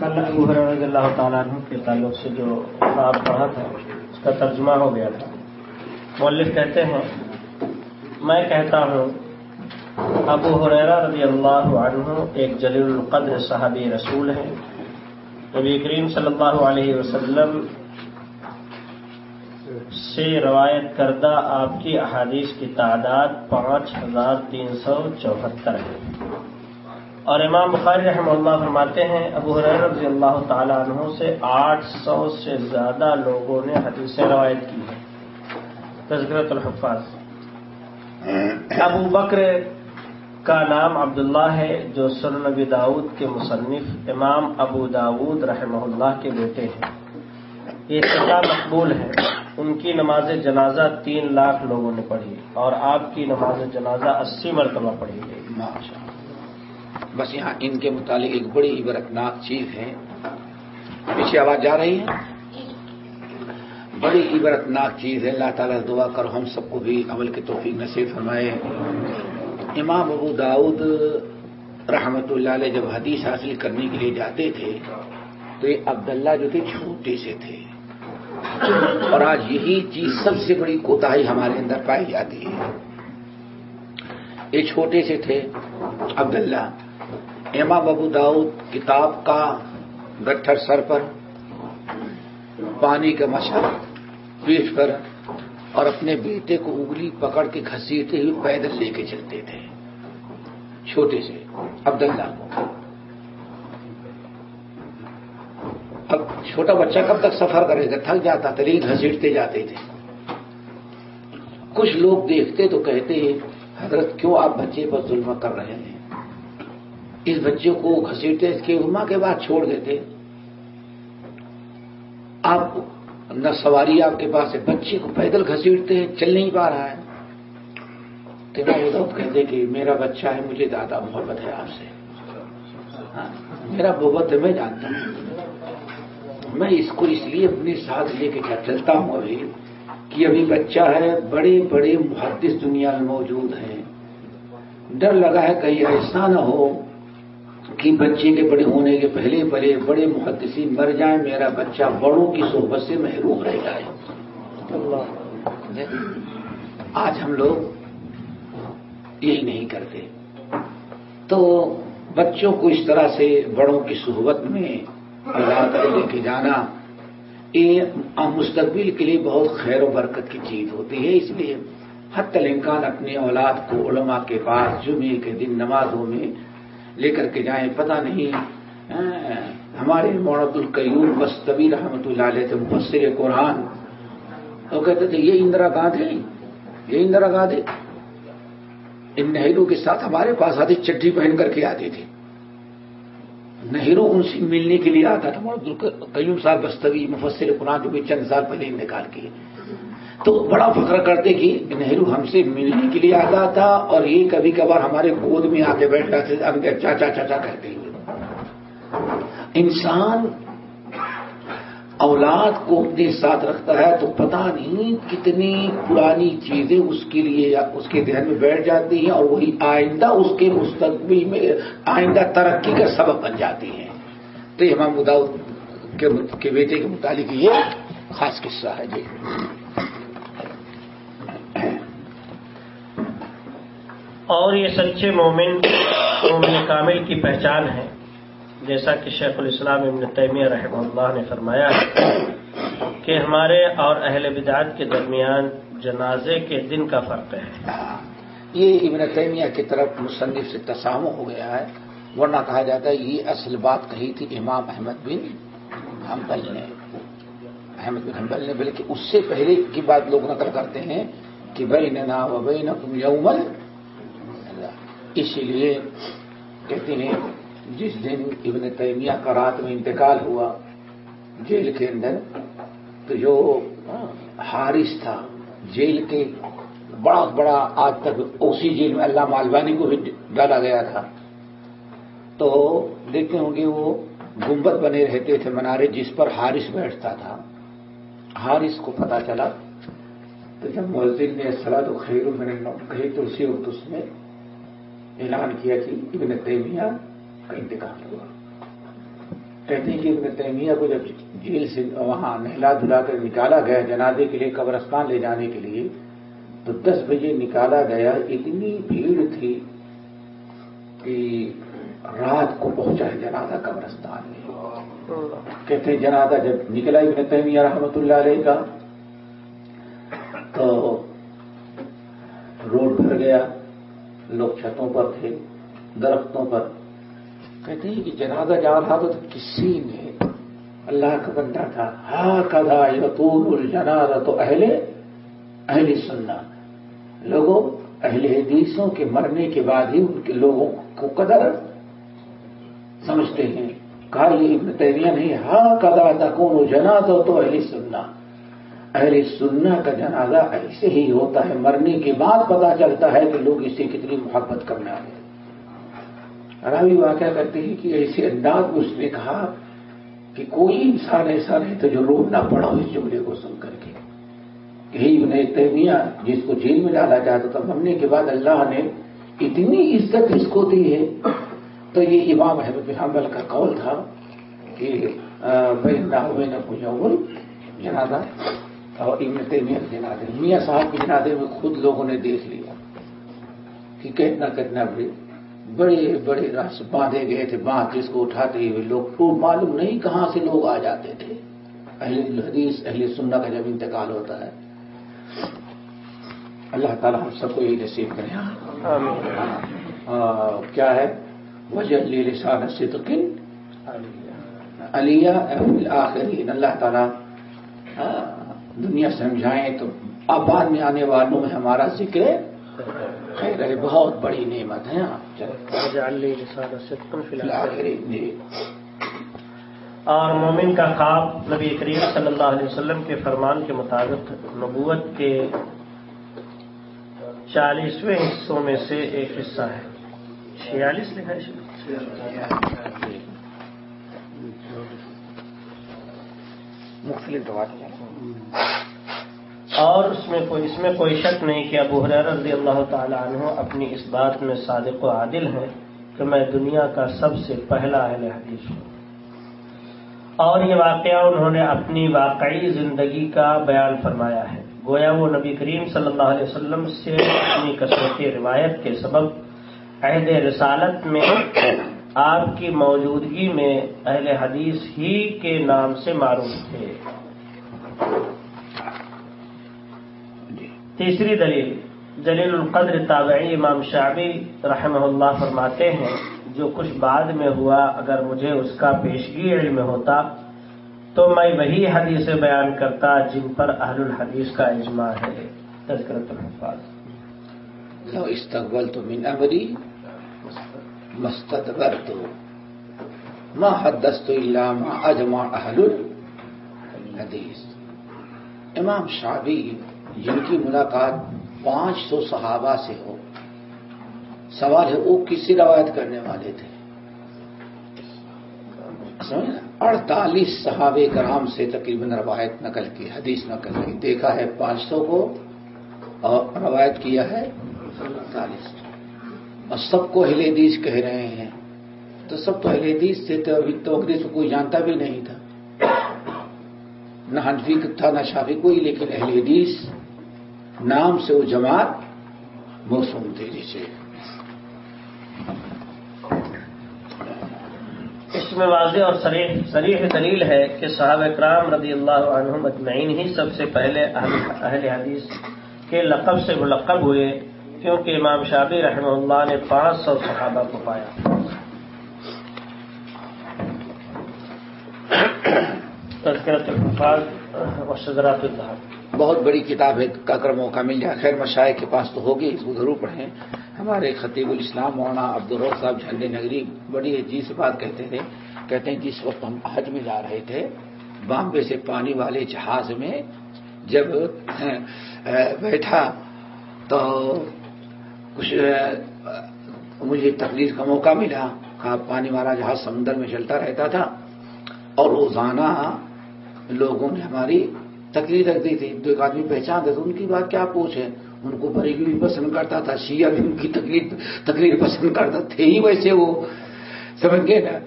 کل ابو رضی اللہ تعالیٰ عنہ کے تعلق سے جو خواب پڑھا تھا، اس کا ترجمہ ہو گیا تھا۔ مولف کہتے ہیں، میں کہتا ہوں، ابو حریرہ رضی اللہ عنہ ایک جلیل القدر صحابی رسول ہیں۔ نبی کریم صلی اللہ علیہ وسلم سے روایت کردہ آپ کی احادیث کی تعداد پانچ ہزار تین سو چوہتر ہے۔ اور امام بخاری رحمہ اللہ فرماتے ہیں، ابو حریر رضی اللہ تعالیٰ عنہ سے آٹھ سو سے زیادہ لوگوں نے حدیث روایت کی ہے تذکرت الحفاظ۔ ابو بکر کا نام عبداللہ ہے، جو سن نبی داود کے مصنف امام ابو داود رحمہ اللہ کے بیٹے ہیں۔ یہ کتاب مقبول ہے۔ ان کی نماز جنازہ تین لاکھ لوگوں نے پڑھی اور آپ کی نماز جنازہ اسی مرتبہ پڑھی گئی۔ بس یہاں ان کے متعلق ایک بڑی عبرتناک چیز ہے۔ پیچھے آواز جا رہی ہے؟ بڑی عبرتناک چیز ہے۔ اللہ تعالیٰ دعا کرو ہم سب کو بھی عمل کے توفیق نصیب فرمائے۔ امام ابو داود رحمت اللہ علیہ جب حدیث حاصل کرنے کے لیے جاتے تھے، تو یہ عبداللہ جو تھے چھوٹے سے تھے۔ اور آج یہی چیز سب سے بڑی کوتاہی ہمارے اندر پائی جاتی ہے۔ یہ چھوٹے سے تھے عبداللہ۔ امام ابو داؤد کتاب کا گٹھر سر پر پانی کا مچھر پیٹ پر اور اپنے بیٹے کو اگلی پکڑ کے گھسیٹتے ہوئے پیدل لے کے چلتے تھے۔ چھوٹے سے، عبداللہ اب چھوٹا بچہ کب تک سفر کرے گا؟ تھک جاتا تھا لیکن گھسیٹتے جاتے تھے۔ کچھ لوگ دیکھتے تو کہتے حضرت کیوں آپ بچے پر ظلم کر رہے ہیں؟ اس بچے کو گھسیٹتے اس کے عما کے بعد چھوڑ دیتے۔ آپ نہ سواری آپ کے پاس ہے، بچے کو پیدل گھسیٹتے ہیں، چل نہیں پا رہا ہے۔ تیرا ادب کہتے کہ میرا بچہ ہے، مجھے زیادہ محبت ہے آپ سے۔ ہاں، میرا محبت ہے، میں جانتا ہوں۔ میں اس کو اس لیے اپنے ساتھ لے کے چلتا ہوں ابھی کہ ابھی بچہ ہے، بڑے بڑے محدث دنیا میں موجود ہیں۔ ڈر لگا ہے کہیں ایسا نہ ہو۔ کہ بچے کے بڑے ہونے کے پہلے پہلے بڑے محدثین مر جائیں، میرا بچہ بڑوں کی صحبت سے محروم رہ جائے۔ آج ہم لوگ یہی نہیں کرتے۔ تو بچوں کو اس طرح سے بڑوں کی صحبت میں لے کے جانا، یہ مستقبل کے لیے بہت خیر و برکت کی چیز ہوتی ہے۔ اس لیے حت الامکان اپنی اولاد کو علماء کے پاس جمعے کے دن نمازوں میں لے کر کے جائیں، پتہ نہیں۔ ہاں، ہمارے مورت القیور بستبی رحمت اللہ علیہ تھے، مفسر قرآن۔ وہ کہتے تھے، یہ اندرا گاندھی یہ اندرا گاندھی ان نہرو کے ساتھ ہمارے پاس آتی چٹھی پہن کر کے آتی تھی۔ نہرو ان سے ملنے کے لیے آتا تھا۔ مورت القیوم صاحب بستوی مفسر قرآن جو بھی چند سال پہلے انتقال کیے۔ تو بڑا فخر کرتے کہ نہرو ہم سے ملنے کے لیے آتا تھا اور یہ کبھی کبھار ہمارے گود میں آ کے بیٹھ جاتے تھے چاچا چاچا کہتے ہوئے انسان اولاد کو اپنے ساتھ رکھتا ہے تو پتہ نہیں کتنی پرانی چیزیں اس کے لیے یا اس کے ذہن میں بیٹھ جاتی ہیں اور وہی آئندہ اس کے مستقبل میں آئندہ ترقی کا سبب بن جاتی ہیں۔ تو یہ امام مداؤ کے بیٹے کے متعلق یہ خاص قصہ ہے۔ جی۔ اور یہ سچے مومن مومن کامل کی پہچان ہے۔ جیسا کہ شیخ الاسلام ابن تیمیہ رحمہ اللہ نے فرمایا کہ ہمارے اور اہل بدعت کے درمیان جنازے کے دن کا فرق ہے۔ یہ ابن تیمیہ کی طرف مصنف سے تسام ہو گیا ہے۔ ورنہ کہا جاتا ہے یہ اصل بات کہی تھی امام احمد بن حنبل نے۔ احمد بن حنبل نے، بلکہ اس سے پہلے کی بات لوگ نقل کرتے ہیں کہ بھائی ننا و بھائی یومل اسی لیے کہتے ہیں، جس دن ابن تیمیہ کا رات میں انتقال ہوا، جیل کے اندر، تو جو حارث تھا، جیل کے بڑا بڑا آج تک اسی جیل میں اللہ مالوانی کو بھی ڈالا گیا تھا۔ تو دیکھتے ہوں گے، وہ گنبد بنے رہتے تھے منارے جس پر حارث بیٹھتا تھا۔ حارث کو پتا چلا تو جب مسجد نے سلا تو خیر میں نے کہی، تو اسی وقت اس میں اعلان کیا کہ ابن تیمیہ کا انتقال ہوا۔ کہتے ہیں کہ ابن تیمیہ کو جب جیل سے وہاں نہلا دھلا کر نکالا گیا جنازے کے لیے، قبرستان لے جانے کے لیے، تو دس بجے نکالا گیا۔ اتنی بھیڑ تھی کہ رات کو پہنچا ہے جنازہ قبرستان میں۔ کہتے ہیں جنازہ جب نکلا ابن تیمیہ رحمت اللہ علیہ کا، تو روڈ بھر گیا۔ لوگ چھتوں پر تھے، درختوں پر۔ کہتے ہیں کہ جنازہ جا رہا تو کسی نے اللہ کا بندہ تھا ہا کدا یتون الجنازہ تو اہل اہل سننا لوگوں، اہل حدیثوں کے مرنے کے بعد ہی ان کے لوگوں کو قدر سمجھتے ہیں۔ کہا یہ ابن تیمیہ نہیں ہا کدا تکون جنازہ تو اہل سننا اہل سننا کا جنازہ ایسے ہی ہوتا ہے، مرنے کے بعد پتا چلتا ہے کہ لوگ اس سے کتنی محبت کرنے والے راوی واقعہ کرتے ہیں کہ ایسے انداز میں اس نے کہا کہ کوئی انسان ایسا نہیں تھا جو رو نہ پڑا اس جملے کو سن کر کے۔ کہ ابن تیمیہ جس کو جیل میں ڈالا جاتا تھا، مرنے کے بعد اللہ نے اتنی عزت اس کو دی ہے۔ تو یہ امام احمد حنبل کا قول تھا کہ نہ پوجا جنازہ۔ اور ابن تیمیہ جنازے میاں صاحب کے جنازے میں خود لوگوں نے دیکھ لیا۔ کہ کتنا کتنا بڑے بڑے بڑے رس باندھے گئے تھے باندھ جس کو اٹھاتے ہوئے لوگ۔ تو معلوم نہیں کہاں سے لوگ آ جاتے تھے۔ اہل حدیث اہل سننا کا جب انتقال ہوتا ہے۔ اللہ تعالیٰ ہم سب کو یہی نصیب کریں کیا ہے؟ وجہ لسان صدقن علیہ آخرین۔ اللہ تعالیٰ دنیا سمجھائیں تو بعد میں آنے والوں میں ہمارا ذکر خیر ہے بہت بڑی نعمت ہے۔ اور مومن کا خواب نبی کریم صلی اللہ علیہ وسلم کے فرمان کے مطابق نبوت کے چالیسویں حصوں میں سے ایک حصہ ہے۔ چھیالیس لکھا ہے مختلف اور اس میں کوئی اس میں کوئی شک نہیں کہ ابو حریر رضی اللہ تعالی عنہ اپنی اس بات میں صادق و عادل ہے کہ میں دنیا کا سب سے پہلا اہل حدیث ہوں۔ اور یہ واقعہ انہوں نے اپنی واقعی زندگی کا بیان فرمایا ہے۔ گویا وہ نبی کریم صلی اللہ علیہ وسلم سے اپنی کثرتی روایت کے سبب عہد رسالت میں آپ کی موجودگی میں اہل حدیث ہی کے نام سے معروف تھے۔ تیسری دلیل، جلیل القدر تابعی امام شعبی رحمہ اللہ فرماتے ہیں، جو کچھ بعد میں ہوا، اگر مجھے اس کا پیشگی علم ہوتا، تو میں وہی حدیث بیان کرتا جن پر اہل الحدیث کا اجماع ہے۔ تذکرت الحفاظ۔ لو استقبل تو من امری مستدبر تو ما حدست الا ما اجمع اہل الحدیث۔ امام شعبی جن کی ملاقات پانچ سو صحابہ سے ہو، سوال ہے وہ کس سے روایت کرنے والے تھے؟ اڑتالیس صحابہ کرام سے تقریباً روایت نقل کی، حدیث نقل کی۔ دیکھا ہے پانچ سو کو اور روایت کیا ہے؟ اڑتالیس۔ اور سب کو اہل حدیث کہہ رہے ہیں۔ تو سب تو اہل حدیث سے تو ابھی تو کو کوئی جانتا بھی نہیں تھا۔ نہ حنفی تھا، نہ شافی کوئی، لیکن اہل حدیث نام سے وہ جماعت موسم تھے جسے اس میں واضح اور سریح دلیل ہے کہ صحابہ اکرام رضی اللہ عنہ مجمعین ہی سب سے پہلے اہل حدیث کے لقب سے ملقب ہوئے، کیونکہ امام شابی رحمہ اللہ نے پانچ سو صحابہ کو پایا۔ تذکرت الفاظ و شذرات الدہر۔ بہت بڑی کتاب ہے، کا کر موقع مل جائے، خیر مشاعر کے پاس تو ہوگی، اس کو ضرور پڑھیں۔ ہمارے خطیب الاسلام مولانا عبدالرف صاحب جھنڈے نگری بڑی عجیب سے بات کہتے تھے، کہتے ہیں جس وقت ہم حج میں جا رہے تھے، بامبے سے پانی والے جہاز میں جب بیٹھا تو کچھ مجھے تقریر کا موقع ملا، کہا پانی والا جہاز سمندر میں چلتا رہتا تھا اور روزانہ لوگوں نے ہماری تقریر رکھ دی تھی، تو ایک آدمی پہچان تھے تو ان کی بات کیا پوچھے؟ ان کو بریلی بھی پسند کرتا تھا، شیعہ بھی ان کی تقریر تقریر پسند کرتا تھے ہی ویسے وہ، سمجھ گئے نا؟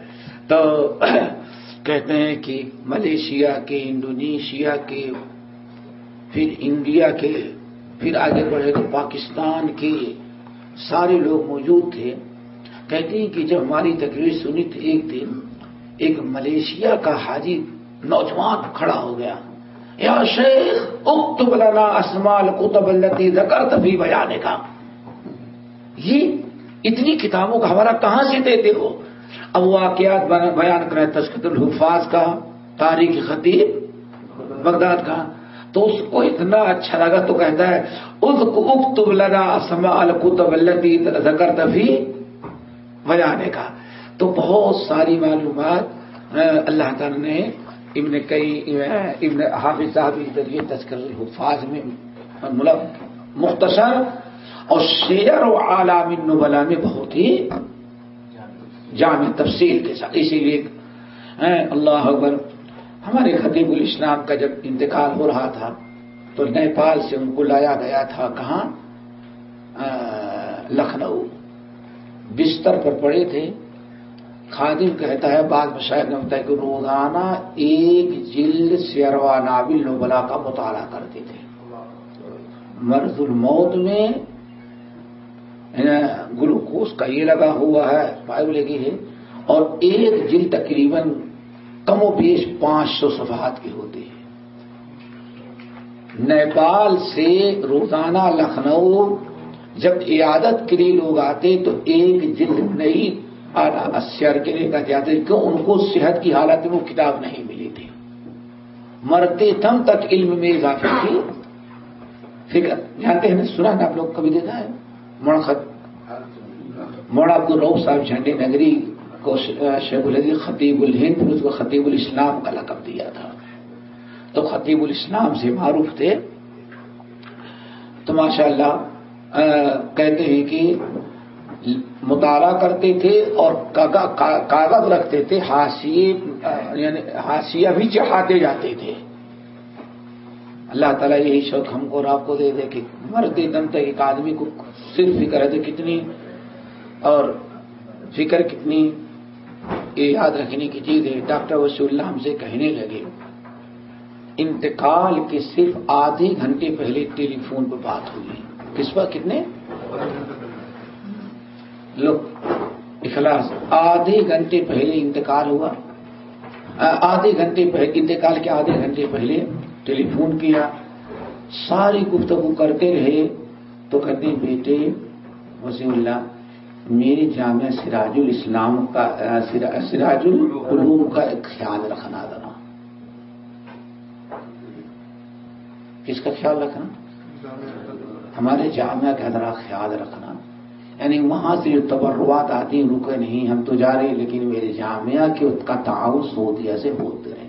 تو کہتے ہیں کہ ملیشیا کے، انڈونیشیا کے، پھر انڈیا کے، پھر آگے بڑھے تو پاکستان کے سارے لوگ موجود تھے۔ کہتے ہیں کہ جب ہماری تقریر سنی تھی ایک دن ایک ملیشیا کا حاجی نوجوان کھڑا ہو گیا۔ یا شیخ، اکتب لنا اسمال کتب التی ذکرت بھی بیانے کا یہ اتنی کتابوں کا حوالہ کہاں سے دیتے ہو؟ اب واقعات بیان کرے تسکت الحفاظ کا، تاریخ خطیب بغداد کا۔ تو اس کو اتنا اچھا لگا تو کہتا ہے اکتب لنا اسمال کتب التی ذکرت بھی بیانے کا تو بہت ساری معلومات اللہ تعالی نے ابن کئی، ابن حافظ صاحب کے ذریعے تذکر الحفاظ میں مختصر، اور شیر و عالام نبلا میں بہت ہی جامع تفصیل کے ساتھ۔ اسی لیے اللہ اکبر، ہمارے خطیب الاسلام کا جب انتقال ہو رہا تھا، تو نیپال سے ان کو لایا گیا تھا کہاں؟ لکھنؤ۔ بستر پر پڑے تھے۔ خادم کہتا ہے بعض مشاہد نے ہوتا ہے کہ روزانہ ایک جلد سیروا نابل نوبلا کا مطالعہ کرتے تھے۔ مرض الموت میں گلوکوز کا یہ لگا ہوا ہے پائپ لگی ہے اور ایک جلد تقریباً کم و بیش پانچ سو صفحات کی ہوتی ہے نیپال سے روزانہ لکھنؤ، جب عیادت کے لیے لوگ آتے تو ایک جلد نئی اشر کے لیے کہتے آتے کیوں ان کو صحت کی حالت میں وہ کتاب نہیں ملی تھی۔ مرتے تم تک علم میں اضافے کی فکر، جانتے ہیں سنا نا آپ لوگ کبھی دیکھا ہے؟ مڑخت موڑا عبد الروف صاحب جھنڈے نگری کو شیخ الحدی خطیب الہند، اس کو خطیب الاسلام کا لقب دیا تھا۔ تو خطیب الاسلام سے معروف تھے۔ تو ماشاء اللہ کہتے ہیں کہ مطالعہ کرتے تھے اور کاغذ رکھتے تھے ہاسیے یعنی ہاسیہ بھی چڑھاتے جاتے تھے۔ اللہ تعالیٰ یہی شوق ہم کو اور آپ کو دے دے کہ مرتے دم تک ایک آدمی کو صرف فکر ہے کتنی اور فکر کتنی یہ یاد رکھنے کی چیز ہے۔ ڈاکٹر وسیع اللہ ہم سے کہنے لگے، انتقال کے صرف آدھے گھنٹے پہلے ٹیلی فون پہ بات ہوئی۔ کس پر کتنے؟ لوگ اخلاص، آدھے گھنٹے پہلے انتقال ہوا۔ آدھے گھنٹے پہلے، انتقال کے آدھے گھنٹے پہلے ٹیلی فون کیا۔ ساری گفتگو کرتے رہے تو کہتے بیٹے وسیم اللہ میری جامعہ سراج الاسلام کا سراج العلوم کا خیال رکھنا ذرا۔ کس کا خیال رکھنا؟ ہمارے جامعہ کا ذرا خیال رکھنا۔ یعنی وہاں سے جو تبرات آتی رکے نہیں، ہم تو جا رہے ہیں، لیکن میرے جامعہ کے اس کا تعاون سعودیہ سے بولتے رہے۔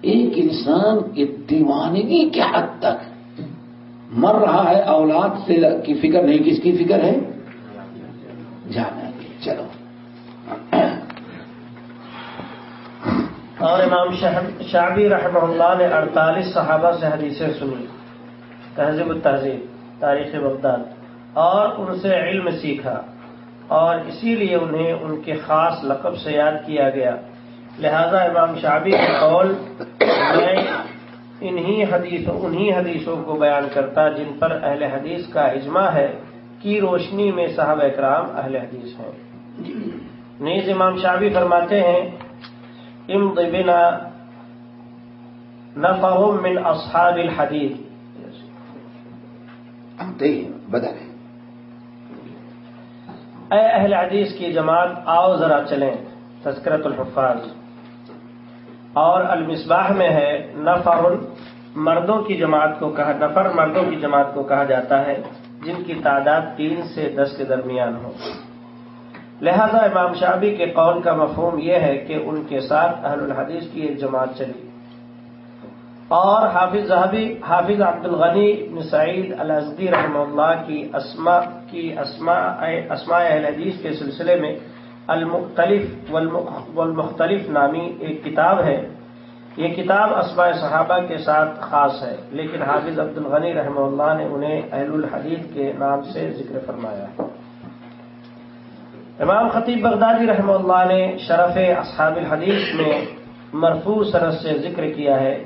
ایک انسان کی دیوانگی کے حد تک؟ مر رہا ہے، اولاد سے کی فکر نہیں، کس کی فکر ہے؟ جانا چلو۔ اور امام شعبی رحمہ اللہ نے اڑتالیس صحابہ سے حدیثیں سنی تہذیب التہذیب تاریخ بغداد۔ اور ان سے علم سیکھا اور اسی لیے انہیں ان کے خاص لقب سے یاد کیا گیا۔ لہذا امام شعبی کے قول میں انہی حدیثوں انہی حدیثوں کو بیان کرتا جن پر اہل حدیث کا اجماع ہے کی روشنی میں صاحب اکرام اہل حدیث ہیں۔ نیز امام شعبی فرماتے ہیں ام بنا نفهم من اصحاب الحدیث. بدل۔ اے اہل حدیث کی جماعت، آؤ ذرا چلیں تذکرت الحفاظ۔ اور المصباح میں ہے، نفر، مردوں کی جماعت کو کہا، نفر مردوں کی جماعت کو کہا جاتا ہے، جن کی تعداد تین سے دس کے درمیان ہو۔ لہذا امام شابی کے قول کا مفہوم یہ ہے کہ ان کے ساتھ اہل الحدیث کی ایک جماعت چلی۔ اور حافظ زہبی حافظ عبد الغنی سعید الازدی رحمہ اللہ کی اسما کی اسما اسماء اہل حدیث کے سلسلے میں المختلف والمختلف نامی ایک کتاب ہے۔ یہ کتاب اسماء صحابہ کے ساتھ خاص ہے، لیکن حافظ عبد الغنی رحمہ اللہ نے انہیں اہل الحدیث کے نام سے ذکر فرمایا۔ امام خطیب بغدادی رحمہ اللہ نے شرف اصحاب الحدیث میں مرفوع سرس سے ذکر کیا ہے۔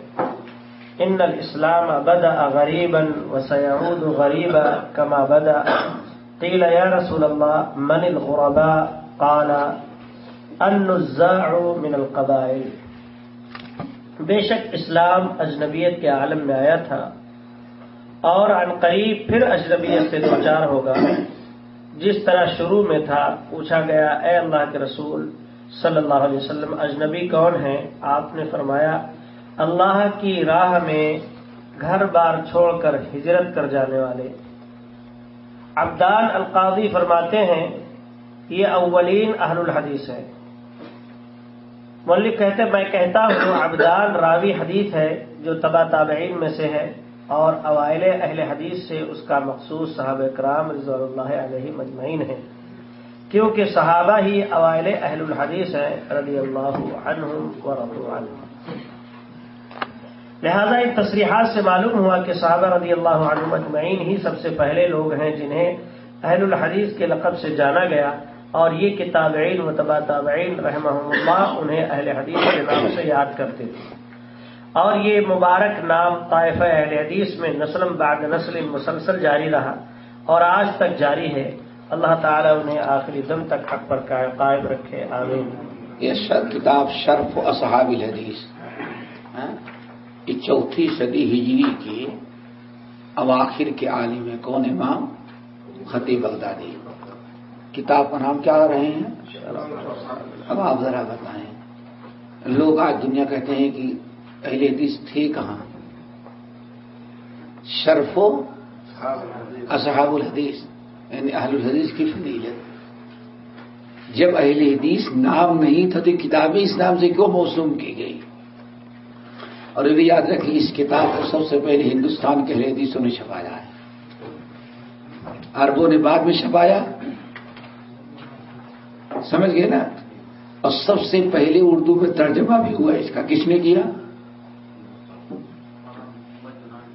ان الاسلام بدا غریبا وسيعود غریبا کما بدا قیل یا رسول اللہ، من الغرباء؟ قال، النزاع من القبائل. بے شک اسلام اجنبیت کے عالم میں آیا تھا اور عن قریب پھر اجنبیت سے دو چار ہوگا۔ جس طرح شروع میں تھا، پوچھا گیا، اے اللہ کے رسول، صلی اللہ علیہ وسلم، اجنبی کون ہیں؟ آپ نے فرمایا اللہ کی راہ میں گھر بار چھوڑ کر ہجرت کر جانے والے۔ عبدان القاضی فرماتے ہیں، یہ اولین اہل الحدیث ہے۔ ملک کہتے میں کہتا ہوں عبدان راوی حدیث ہے، جو تبا تابعین میں سے ہے اور اوائل اہل حدیث سے اس کا مخصوص صحابہ کرام رضوان اللہ علیہ مجمعین ہے کیونکہ صحابہ ہی اوائل اہل الحدیث ہیں، رضی اللہ عنہم و رضو عنہ لہذا ان تصریحات سے معلوم ہوا کہ صحابہ رضی اللہ عنہ مجمعین ہی سب سے پہلے لوگ ہیں جنہیں اہل الحدیث کے لقب سے جانا گیا اور یہ کتابعین و تبا تابعین رحمہ اللہ انہیں اہل حدیث کے نام سے یاد کرتے تھے۔ اور یہ مبارک نام طائفہ اہل حدیث میں نسلم بعد نسل مسلسل جاری رہا اور آج تک جاری ہے۔ اللہ تعالیٰ انہیں آخری دم تک حق پر قائم رکھے، آمین۔ یہ کتاب شرف اصحاب الحدیث۔ ہاں؟ یہ چوتھی صدی ہجری کی اواخر کے عالم کون امام؟ خطیب بغدادی۔ کتاب کا نام کیا رہے ہیں؟ اب آپ ذرا بتائیں۔ لوگ آج دنیا کہتے ہیں کہ اہل حدیث تھے کہاں؟ شرف و اصحاب الحدیث یعنی اہل الحدیث کی فضیلت۔ جب اہل حدیث نام نہیں تھا تو کتابیں اس نام سے کیوں موسوم کی گئی؟ اور یہ بھی یاد رکھیں، اس کتاب کو سب سے پہلے ہندوستان کے اہل حدیثوں نے چھپایا ہے۔ عربوں نے بعد میں چھپایا۔ سمجھ گئے نا؟ اور سب سے پہلے اردو میں ترجمہ بھی ہوا اس کا۔ کس نے کیا؟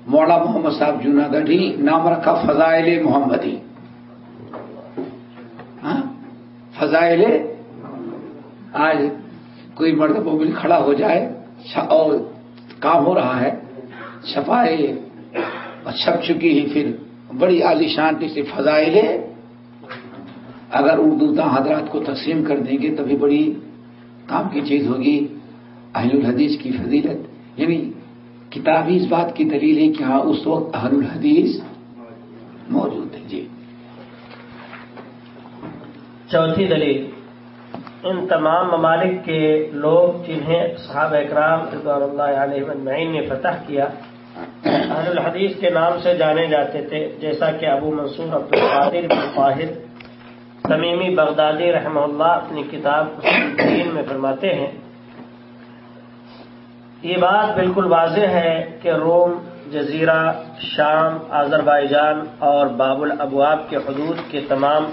مولا محمد صاحب جناگھی نام رکھا، فضائل محمدی۔ ہاں؟ فضائل، آج کوئی مرد مومن کھڑا ہو جائے، اور کام ہو رہا ہے چھپائے اور چھپ چکی ہی پھر بڑی عالی شانتی سے فضائل اگر اردو تا حضرات کو تقسیم کر دیں گے، تبھی بڑی کام کی چیز ہوگی۔ اہل الحدیث کی فضیلت یعنی کتابی اس بات کی دلیل ہے کہ ہاں اس وقت اہل الحدیث موجود ہے جی۔ چوتھی دلیل ان تمام ممالک کے لوگ جنہیں صحابہ اکرام رضوان اللہ علیہ مجمعین نے فتح کیا، اہل الحدیث کے نام سے جانے جاتے تھے، جیسا کہ ابو منصور عبد القادر بن تمیمی بغدادی رحمہ اللہ اپنی کتاب دین میں فرماتے ہیں۔ یہ بات بالکل واضح ہے کہ روم، جزیرہ، شام، آذربائیجان اور باب الابواب کے حدود کے تمام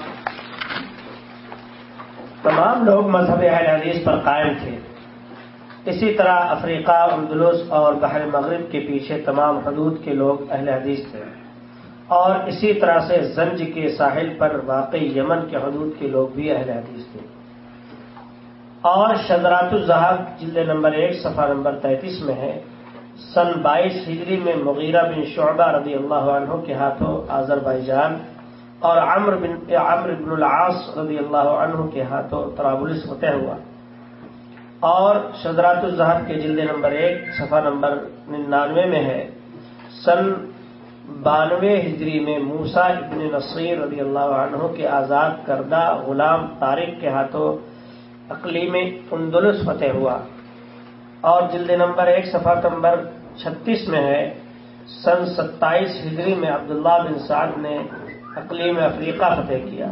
تمام لوگ مذہب اہل حدیث پر قائم تھے۔ اسی طرح افریقہ، اندلس اور بحر مغرب کے پیچھے تمام حدود کے لوگ اہل حدیث تھے۔ اور اسی طرح سے زنج کے ساحل پر واقع یمن کے حدود کے لوگ بھی اہل حدیث تھے۔ اور شدرات الزہاب جلد نمبر ایک، صفحہ نمبر تینتیس میں ہے۔ سن بائیس ہجری میں مغیرہ بن شعبہ رضی اللہ عنہ کے ہاتھوں آذر بائی جان اور عمر بن عمر بن العاص رضی اللہ عنہ کے ہاتھوں ترابلس فتح ہوا۔ اور شدرات الزہب کے جلد نمبر ایک، صفحہ نمبر ننانوے میں ہے۔ سن بانوے ہجری میں موسا ابن نصیر رضی اللہ عنہ کے آزاد کردہ غلام طارق کے ہاتھوں اقلیم اندلس فتح ہوا۔ اور جلد نمبر ایک، صفحہ نمبر چھتیس میں ہے۔ سن ستائیس ہجری میں عبداللہ بن سعد نے اقلیم افریقہ فتح کیا۔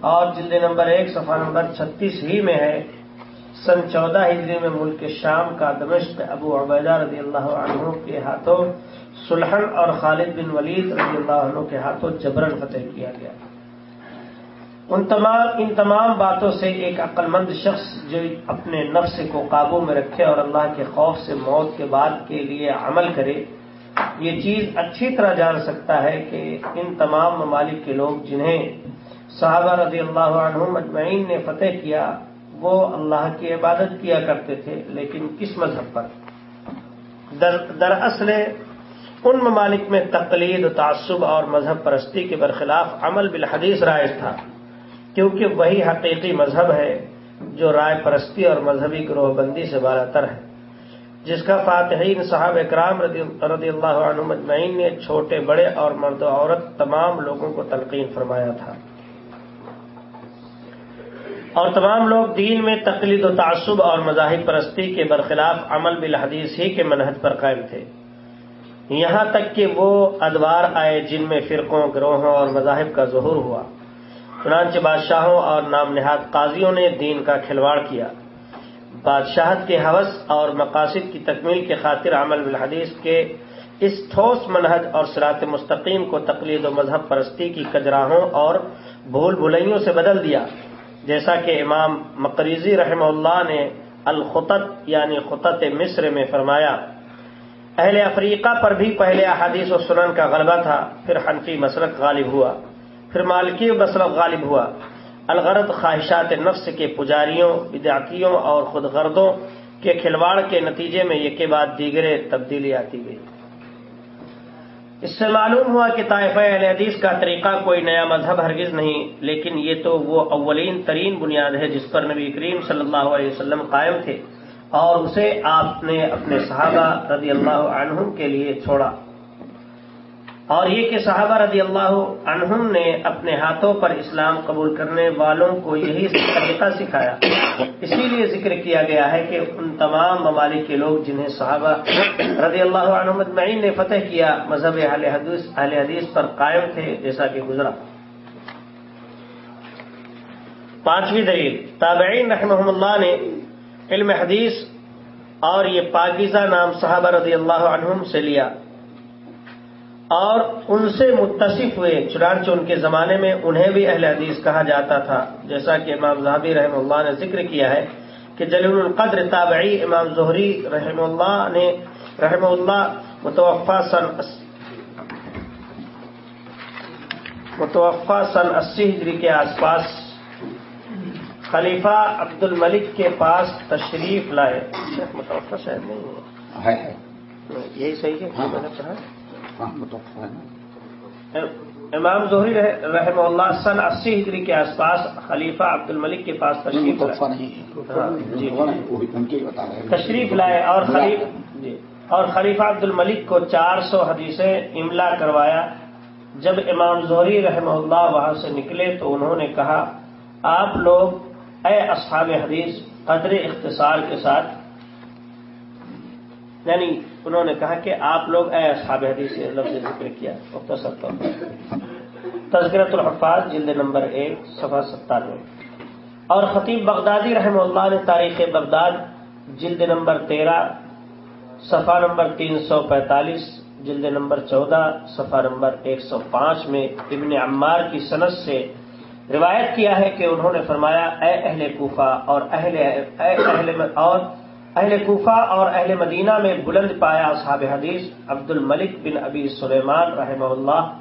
اور جلد نمبر ایک، صفحہ نمبر چھتیس ہی میں ہے، سن چودہ ہجری میں ملک شام کا دمشق ابو عبیدہ رضی اللہ عنہ کے ہاتھوں سلحن اور خالد بن ولید رضی اللہ عنہ کے ہاتھوں جبرن فتح کیا گیا۔ ان تمام ان تمام باتوں سے ایک عقل مند شخص جو اپنے نفس کو قابو میں رکھے اور اللہ کے خوف سے موت کے بعد کے لیے عمل کرے یہ چیز اچھی طرح جان سکتا ہے کہ ان تمام ممالک کے لوگ جنہیں صحابہ رضی اللہ عنہ مجمعین نے فتح کیا، وہ اللہ کی عبادت کیا کرتے تھے، لیکن کس مذہب پر؟ دراصل ان ممالک میں تقلید تعصب اور مذہب پرستی کے برخلاف عمل بالحدیث رائج تھا، کیونکہ وہی حقیقی مذہب ہے جو رائے پرستی اور مذہبی گروہ بندی سے بالا تر ہے۔ جس کا فاتحین صاحب اکرام رضی اللہ عنہ مجمعین نے چھوٹے، بڑے اور مرد و عورت تمام لوگوں کو تلقین فرمایا تھا۔ اور تمام لوگ دین میں تقلید و تعصب اور مذاہب پرستی کے برخلاف عمل بالحدیث ہی کے منحج پر قائم تھے۔ یہاں تک کہ وہ ادوار آئے جن میں فرقوں، گروہوں اور مذاہب کا ظہور ہوا۔ چنانچہ بادشاہوں اور نام نہاد قاضیوں نے دین کا کھلواڑ کیا۔ بادشاہت کے حوث اور مقاصد کی تکمیل کے خاطر عمل بالحدیث کے اس ٹھوس منہج اور سرات مستقیم کو تقلید و مذہب پرستی کی کجراہوں اور بھول بھلائیوں سے بدل دیا۔ جیسا کہ امام مقریزی رحمہ اللہ نے الخطت یعنی خطت مصر میں فرمایا، اہل افریقہ پر بھی پہلے احادیث و سنن کا غلبہ تھا، پھر حنفی مسلک غالب ہوا، پھر مالکی مسلک غالب ہوا۔ الغرض خواہشات نفس کے پجاریوں، بدعتیوں اور خود غردوں کے کھلواڑ کے نتیجے میں یہ کے بعد دیگرے تبدیلی آتی گئی۔ اس سے معلوم ہوا کہ طائفہ اہل حدیث کا طریقہ کوئی نیا مذہب ہرگز نہیں، لیکن یہ تو وہ اولین ترین بنیاد ہے جس پر نبی کریم صلی اللہ علیہ وسلم قائم تھے اور اسے آپ نے اپنے صحابہ رضی اللہ عنہم کے لیے چھوڑا۔ اور یہ کہ صحابہ رضی اللہ عنہم نے اپنے ہاتھوں پر اسلام قبول کرنے والوں کو یہی طریقہ سکھایا۔ اسی لیے ذکر کیا گیا ہے کہ ان تمام ممالک کے لوگ جنہیں صحابہ رضی اللہ عنہ مجمعین نے فتح کیا، مذہب اہل حدیث اہل حدیث پر قائم تھے جیسا کہ گزرا۔ پانچویں دلیل، تابعین رحمہ اللہ نے علم حدیث اور یہ پاکیزہ نام صحابہ رضی اللہ عنہم سے لیا۔ اور ان سے متصف ہوئے چنانچہ ان کے زمانے میں انہیں بھی اہل حدیث کہا جاتا تھا۔ جیسا کہ امام زہابی رحم اللہ نے ذکر کیا ہے کہ جلیل القدر تابعی امام زہری رحم اللہ نے رحم اللہ متوفا سن متوفا سن اسی ہجری کے آس پاس خلیفہ عبد الملک کے پاس تشریف لائے۔ متوفا شاید نہیں ہے۔ یہی صحیح ہے ہاں۔ میں نے پڑھا۔ امام زہری رحم اللہ سن اسی ہجری کے آس پاس خلیفہ عبد الملک کے پاس تشریف ہاں، جی۔ تشریف لائے اور جی اور خلیفہ عبد الملک کو چار سو حدیثیں املا کروایا۔ جب امام زہری رحم اللہ وہاں سے نکلے تو انہوں نے کہا آپ لوگ اے اصحاب حدیث قدر اختصار کے ساتھ یعنی انہوں نے کہا کہ آپ لوگ اے اصحاب حدیث سے لفظ ذکر کیا، مختصر طور پر۔ تذکرت الحفاظ، جلد نمبر ایک، صفحہ ستانوے۔ اور خطیب بغدادی رحمہ اللہ نے تاریخ بغداد، جلد نمبر تیرہ، صفحہ نمبر تین سو پینتالیس، جلد نمبر چودہ، صفحہ نمبر ایک سو پانچ میں ابن عمار کی صنعت سے روایت کیا ہے کہ انہوں نے فرمایا، اے اہل کوفہ اور اہل اے اہل اور اہل کوفہ اور اہل مدینہ میں بلند پایا اصحاب حدیث عبد الملک بن ابی سلیمان رحمہ اللہ،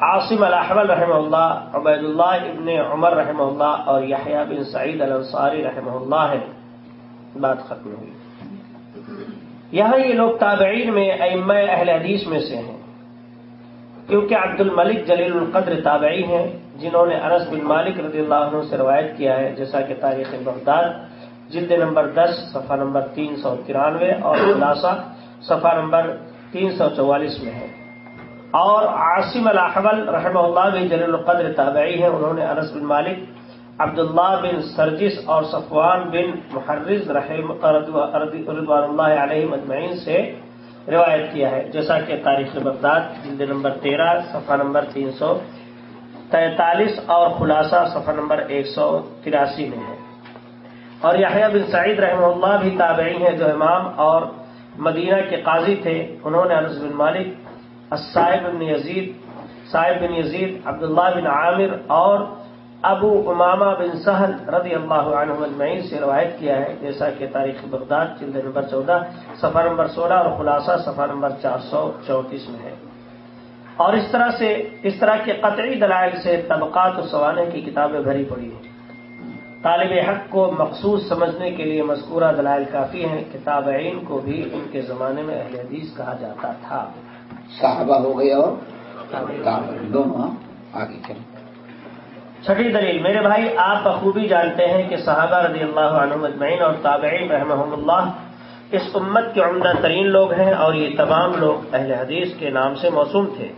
عاصم الحمل رحمہ اللہ عبید اللہ ابن عمر رحمہ اللہ اور یحییٰ بن سعید الانصاری رحمہ اللہ ہے بات ختم ہوئی۔ یہاں یہ لوگ تابعین میں ام اہل حدیث میں سے ہیں۔ کیونکہ عبد الملک جلیل القدر تابعی ہیں، جنہوں نے انس بن مالک رضی اللہ عنہ سے روایت کیا ہے، جیسا کہ تاریخ بغداد جلد نمبر دس، صفحہ نمبر تین سو ترانوے اور خلاصہ صفحہ نمبر تین سو چوالیس میں ہے۔ اور عاصم الحول رحمہ اللہ بن جلیل القدر تابعی ہیں، انہوں نے انس بن مالک، عبداللہ بن سرجس اور صفوان بن محرز رحم رضوان اللہ علیہ مجمعین سے روایت کیا ہے۔ جیسا کہ تاریخ بغداد، جلد نمبر تیرہ، صفحہ نمبر تین سو تینتالیس اور خلاصہ صفحہ نمبر ایک سو تراسی میں ہے۔ اور یحییٰ بن سعید رحمہ اللہ بھی تابعی ہیں جو امام اور مدینہ کے قاضی تھے، انہوں نے انس بن مالک صاحب بن یزید صاحب بن یزید، عبداللہ بن عامر اور ابو امامہ بن سہل رضی اللہ عنہ مجمعین سے روایت کیا ہے، جیسا کہ تاریخ بغداد، جلد نمبر چودہ سفر نمبر سولہ اور خلاصہ سفر نمبر چار سو چونتیس میں ہے۔ اور اس طرح سے، اس طرح کے قطعی دلائل سے طبقات و سوانے کی کتابیں بھری پڑی ہیں۔ طالب حق کو مخصوص سمجھنے کے لیے مذکورہ دلائل کافی ہیں۔ کتاب عین کو بھی ان کے زمانے میں اہل حدیث کہا جاتا تھا۔ صحابہ ہو گئے اور دونوں آگے چلیں۔ چھٹی دلیل میرے بھائی آپ بخوبی جانتے ہیں کہ صحابہ رضی اللہ عنہ مجمعین اور تابعین رحمہ اللہ اس امت کے عمدہ ترین لوگ ہیں اور یہ تمام لوگ اہل حدیث کے نام سے موسوم تھے۔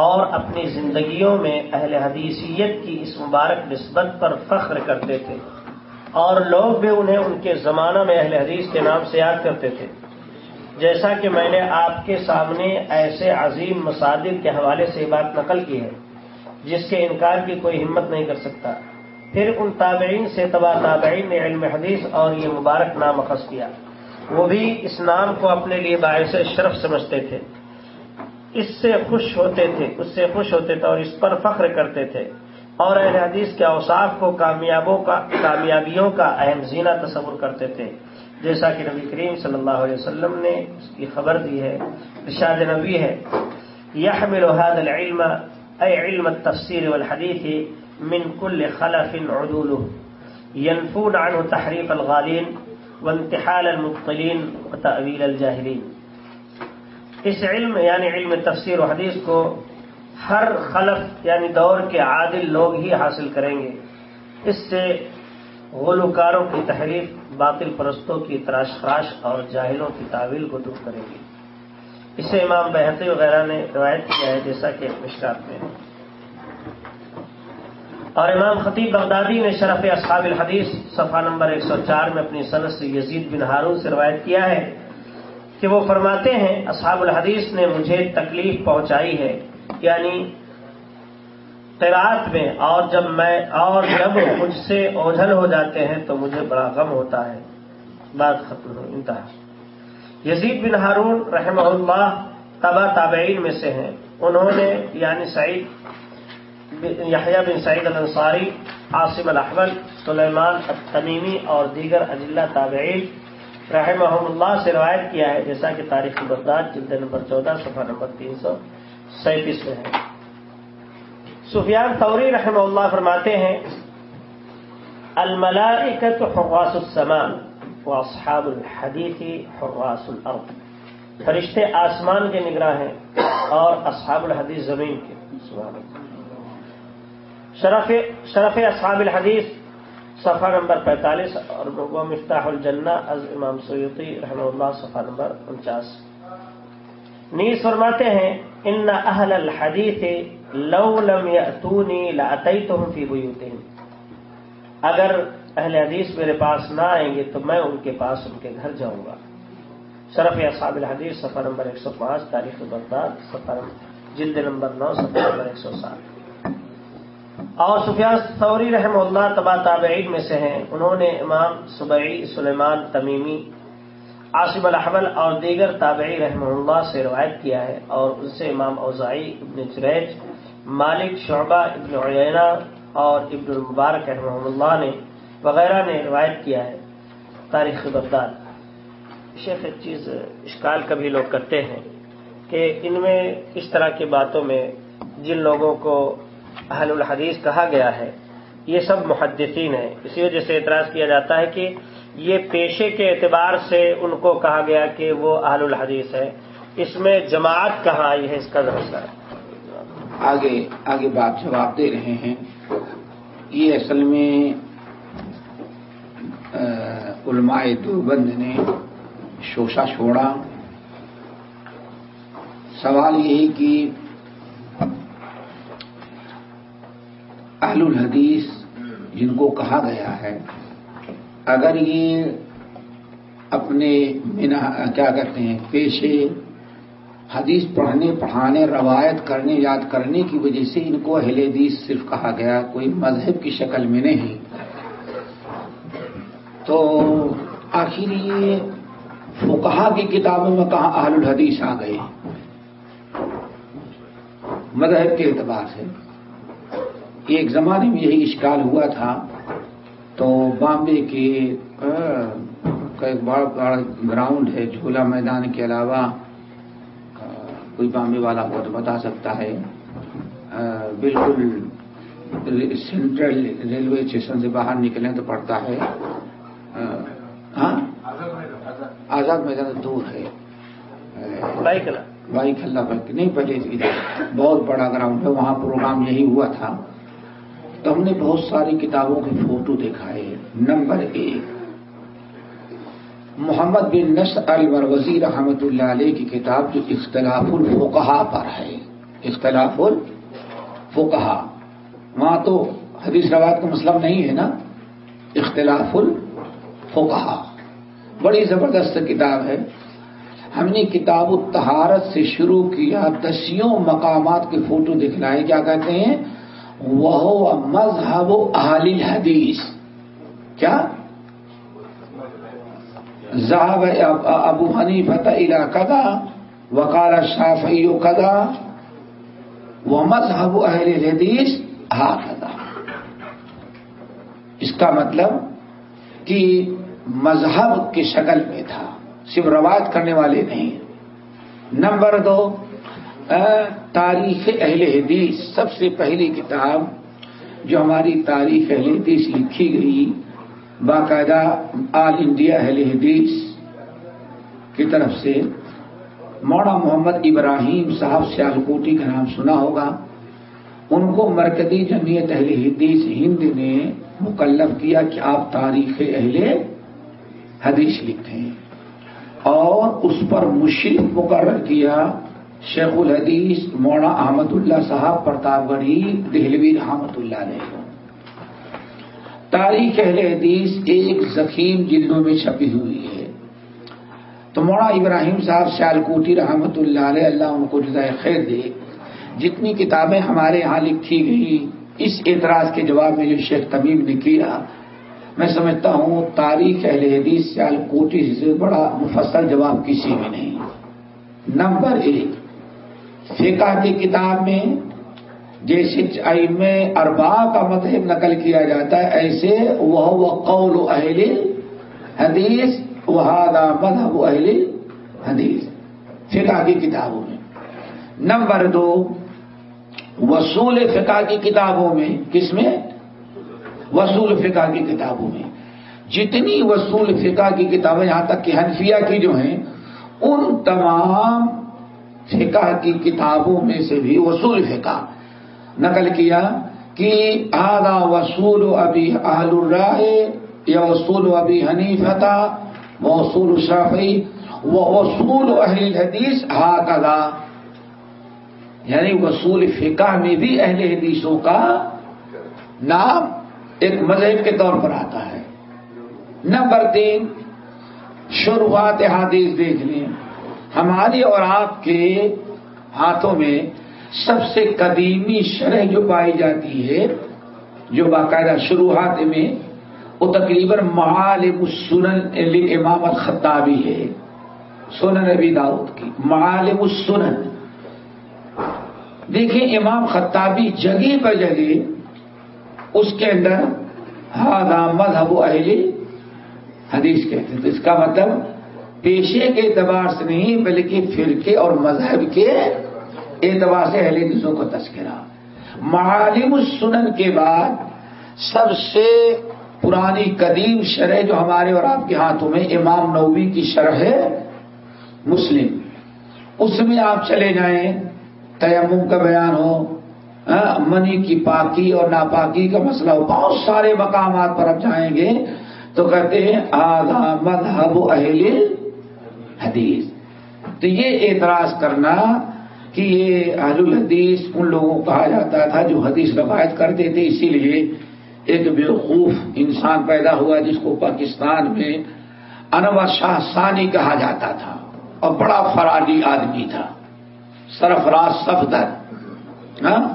اور اپنی زندگیوں میں اہل حدیثیت کی اس مبارک نسبت پر فخر کرتے تھے اور لوگ بھی انہیں ان کے زمانہ میں اہل حدیث کے نام سے یاد کرتے تھے۔ جیسا کہ میں نے آپ کے سامنے ایسے عظیم مصادر کے حوالے سے بات نقل کی ہے، جس کے انکار کی کوئی ہمت نہیں کر سکتا۔ پھر ان تابعین سے تبا تابعین نے علم حدیث اور یہ مبارک نام اخذ کیا۔ وہ بھی اس نام کو اپنے لیے باعث شرف سمجھتے تھے۔ اس سے خوش ہوتے تھے، اس سے خوش ہوتے تھے اور اس پر فخر کرتے تھے۔ اور اہل حدیث کے اوصاف کو، کامیابوں کا، کامیابیوں کا اہم زینہ تصور کرتے تھے۔ جیسا کہ نبی کریم صلی اللہ علیہ وسلم نے اس کی خبر دی ہے، ارشاد نبی ہے۔ يحمل هذا العلم أي علم التفسير والحديث من كل خلف عدوله۔ ينفون عنه تحريف الغالين وانتحال المبطلين وتأويل الجاهلين اس علم یعنی علم تفسیر و حدیث کو ہر خلف یعنی دور کے عادل لوگ ہی حاصل کریں گے۔ اس سے غلوکاروں کی تحریف، باطل پرستوں کی تراش خراش اور جاہلوں کی تعویل کو دور کرے گی اسے امام بحقی وغیرہ نے روایت کیا ہے، جیسا کہ مشکات میں اور امام خطیب بغدادی نے شرف اصحاب الحدیث، صفحہ نمبر 104 میں اپنی صنعت سے یزید بن ہارون سے روایت کیا ہے۔ کہ وہ فرماتے ہیں، اصحاب الحدیث نے مجھے تکلیف پہنچائی ہے۔ یعنی قرآت میں، اور جب میں، اور جب مجھ سے اوجھل ہو جاتے ہیں تو مجھے بڑا غم ہوتا ہے۔ بات ختم ہو، انتہا۔ یزید بن ہارون رحمہ اللہ تبا تابعین میں سے ہیں۔ انہوں نے یعنی سعید یحییٰ بن سعید الانصاری، عاصم الاحمد سلیمان التمیمی اور دیگر اجلہ تابعین رحمہ اللہ سے روایت کیا ہے، جیسا کہ تاریخ بغداد جلد نمبر چودہ، صفحہ نمبر تین سو سینتیس میں ہے۔ سفیان طوری رحمہ اللہ فرماتے ہیں الملائکت حواس السمان و اصحاب الحدیث حواس الارض۔ فرشتے آسمان کے نگراں ہیں اور اصحاب الحدیث زمین کے۔ شرف شرف اصحاب الحدیث صفحہ نمبر پینتالیس اور وہ مفتاح الجنہ از امام سیوتی رحمہ اللہ صفحہ نمبر انچاس۔ نیز فرماتے ہیں، ان اہل الحدیث لو لم یاتونی لاتیتهم فی بیوتہم. اگر اہل حدیث میرے پاس نہ آئیں گے تو میں ان کے پاس ان کے گھر جاؤں گا۔ شرف اصحاب الحدیث صفحہ نمبر ایک سو پانچ، تاریخ بغداد، صفحہ جلد نمبر نو، صفحہ نمبر ایک سو سات۔ اور سفیان سوری رحم اللہ تبا تابعین میں سے ہیں۔ انہوں نے امام صبعی سلیمان تمیمی، عاصم الحمل اور دیگر تابعی رحمہ اللہ سے روایت کیا ہے اور ان سے امام اوزائی ابن جریج، مالک، شعبہ، ابن عیینہ اور ابن المبارک رحمہ اللہ نے وغیرہ نے روایت کیا ہے۔ تاریخ بغداد۔ شیخ، ایک چیز اشکال کبھی لوگ کرتے ہیں کہ ان میں اس طرح کی باتوں میں جن لوگوں کو اہل الحدیث کہا گیا ہے، یہ سب محدثین ہیں۔ اسی وجہ سے اعتراض کیا جاتا ہے کہ یہ پیشے کے اعتبار سے ان کو کہا گیا کہ وہ اہل الحدیث ہے اس میں جماعت کہاں آئی ہے، اس کا ذرا آگے آگے بات جواب دے رہے ہیں، یہ اصل میں علماء دیوبند نے شوشا چھوڑا۔ سوال یہی کہ اہل الحدیث جن کو کہا گیا ہے، اگر یہ اپنے کیا کہتے ہیں پیشے حدیث پڑھنے، پڑھانے، روایت کرنے، یاد کرنے کی وجہ سے ان کو اہل حدیث صرف کہا گیا، کوئی مذہب کی شکل میں نہیں۔ تو آخر یہ فقہا کی کتابوں میں کہاں اہل الحدیث آ گئے؟ مذہب کے اعتبار سے۔ ایک زمانے میں یہی اشکال ہوا تھا تو بامبے کے ایک بڑا بڑا گراؤنڈ ہے جھولا میدان کے علاوہ کوئی بامبے والا ہو تو بتا سکتا ہے۔ بالکل سینٹرل ریلوے اسٹیشن سے باہر نکلیں تو پڑتا ہے۔ ہاں؟ آزاد میدان دور ہے۔ بائک کھلا بائک نہیں پہلے بہت بڑا گراؤنڈ ہے وہاں پروگرام یہی ہوا تھا۔ تو ہم نے بہت ساری کتابوں کے فوٹو دکھائے۔ نمبر ایک، محمد بن نصر الوزیر رحمت اللہ علیہ کی کتاب جو اختلاف الفقہ پر ہے۔ اختلاف الفقہ وہاں تو حدیث روایت کا مسئلہ نہیں ہے نا؟ اختلاف الفقہ بڑی زبردست کتاب ہے۔ ہم نے کتاب التہارت سے شروع کیا، دسیوں مقامات کے فوٹو دکھلائے۔ کیا کہتے ہیں؟ وہ مذہب اہل حدیث کیا؟ ابو ہنی فتح کدا وکال شافی کدا وہ مذہب اہل حدیث ہا کدا اس کا مطلب کہ مذہب کی شکل میں تھا، صرف روایت کرنے والے نہیں۔ نمبر دو تاریخ اہل حدیث، سب سے پہلی کتاب جو ہماری تاریخ اہل حدیث لکھی گئی، باقاعدہ آل انڈیا اہل حدیث کی طرف سے موڑا محمد ابراہیم صاحب سیالکوٹی کا نام سنا ہوگا۔ ان کو مرکزی جمعیت اہل حدیث ہند نے مکلف کیا کہ آپ تاریخ اہل حدیث لکھتے ہیں اور اس پر مشرق مقرر کیا شیخ الحدیث مونا احمد اللہ صاحب پرتاپ گڑھی دہلوی رحمت اللہ علیہ۔ تاریخ اہل حدیث ایک زخیم جلدوں میں چھپی ہوئی ہے۔ تو مونا ابراہیم صاحب سیالکوٹی رحمت اللہ علیہ، اللہ ان کو جزائے خیر دے۔ جتنی کتابیں ہمارے یہاں لکھی گئی، اس اعتراض کے جواب میں جو شیخ طبیب نے کیا، میں سمجھتا ہوں تاریخ اہل حدیث سیال کوٹی سے بڑا مفصل جواب کسی میں نہیں۔ نمبر ایک فقہ کی کتاب میں جیسے میں اربا کا مذہب نقل کیا جاتا ہے، ایسے وہ قول اہل حدیث وہادا مذہب اہل حدیث، فقہ کی کتابوں میں۔ نمبر دو، وصول فقہ کی کتابوں میں، کس میں؟ وصول فقہ کی کتابوں میں۔ جتنی وصول فقہ کی کتابیں یہاں تک کہ حنفیہ کی جو ہیں، ان تمام فقہ کی کتابوں میں سے بھی وصول فقہ نقل کیا کہ آدھا وصول ابھی اہل الرائے یا وصول ابھی حنیفتا وصول شافی وہ وصول اہل حدیث ہا کدا یعنی وصول فقہ میں بھی اہل حدیثوں کا نام ایک مذہب کے طور پر آتا ہے۔ نمبر تین شروعات حادث دیکھ لیں۔ ہماری اور آپ کے ہاتھوں میں سب سے قدیمی شرح جو پائی جاتی ہے، جو باقاعدہ شروعات میں، وہ تقریباً معالم السنن امامت خطابی ہے۔ سنن نبی داؤد کی معالم السنن۔ دیکھیں، امام خطابی جگہ پر جگہ اس کے اندر ہاں مذہب اہل حدیث کہتے ہیں۔ اس کا مطلب پیشے کے اعتبار سے نہیں، بلکہ فرقے اور مذہب کے اعتبار سے اہل حدیثوں کو تذکرہ۔ معالم السنن کے بعد سب سے پرانی قدیم شرح جو ہمارے اور آپ کے ہاتھوں میں امام نووی کی شرح ہے، مسلم۔ اس میں آپ چلے جائیں، تیمم کا بیان ہو منی کی پاکی اور ناپاکی کا مسئلہ ہو، بہت سارے مقامات پر اب جائیں گے تو کہتے ہیں، آدھا مذہب اہل حدیث۔ تو یہ اعتراض کرنا کہ یہ اہل الحدیث ان لوگوں کو کہا جاتا تھا جو حدیث روایت کرتے تھے اسی لیے ایک بیوقوف انسان پیدا ہوا جس کو پاکستان میں انور شاہ ثانی کہا جاتا تھا۔ اور بڑا فرادی آدمی تھا۔ سرفراز سفدر ہاں؟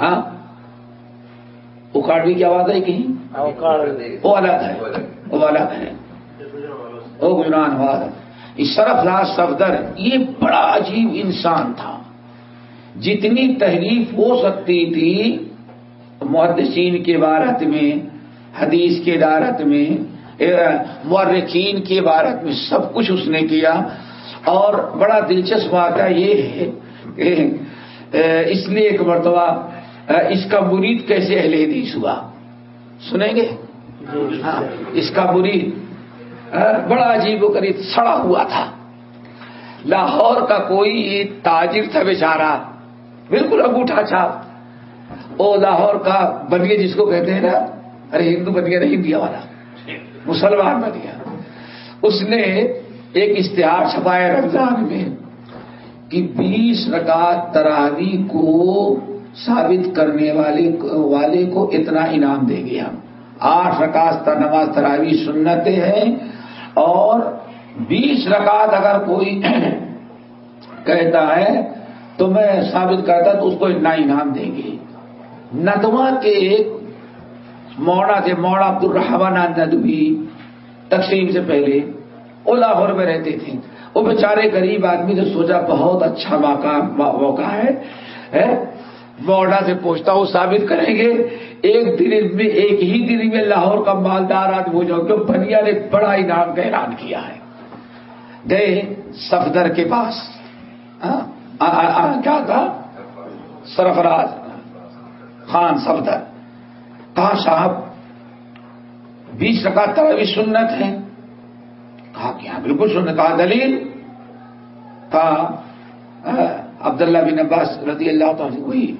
ہاں؟ اکاڑوی کی آواز ہے کہیں؟ وہ الگ ہے۔ وہ الگ ہے۔ وہ گجران آواز یہ سرفراز سفدر یہ بڑا عجیب انسان تھا۔ جتنی تحریف ہو سکتی تھی محدثین کے عبارت میں حدیث کے عدارت میں مورخین کی عبارت میں سب کچھ اس نے کیا۔ اور بڑا دلچسپ واقعہ یہ ہے کہ اس نے ایک مرتبہ اس کا مرید کیسے اہل حدیث ہوا؟ سنیں گے؟ ہاں اس کا مرید۔ بڑا عجیب و قریب سڑا ہوا تھا۔ لاہور کا کوئی تاجر تھا بیچارہ، بالکل انگوٹھا چھاپ او لاہور کا بن گیا جس کو کہتے ہیں نا، ارے ہندو بن گیا نہیں، انڈیا والا۔ مسلمان بن گیا۔ اس نے ایک اشتہار چھپایا رمضان میں کہ بیس رکعت تراوی کو ثابت کرنے والے والے کو اتنا انعام دیں گے ہم آٹھ رکعت نماز تراوی سنتے ہیں اور بیس رکعت اگر کوئی کہتا ہے تو میں ثابت کرتا تو اس کو اتنا انعام دیں گے۔ ندوا کے ایک موڑا تھے، موڑا عبد الرحمان ندوی تقسیم سے پہلے، وہ لاہور میں رہتے تھے۔ وہ بیچارے غریب آدمی نے سوچا، بہت اچھا موقع موقع ہے، موڑا سے پوچھتا ہوں، ثابت کریں گے ایک دن میں ایک ہی دن میں لاہور کا مالدار آدمی ہو جاؤ کیوں بنیا نے بڑا انعام کا اعلان کیا ہے۔ گئے سفدر کے پاس۔ ہاں؟ کیا تھا؟ سرفراز۔ خان سفدر کہا، صاحب، بیس رکا تراوی سنت ہے کہا کیا ہاں، بالکل سنت۔ کہا، دلیل؟ کہا عبداللہ بن عباس رضی اللہ تعالی کوئی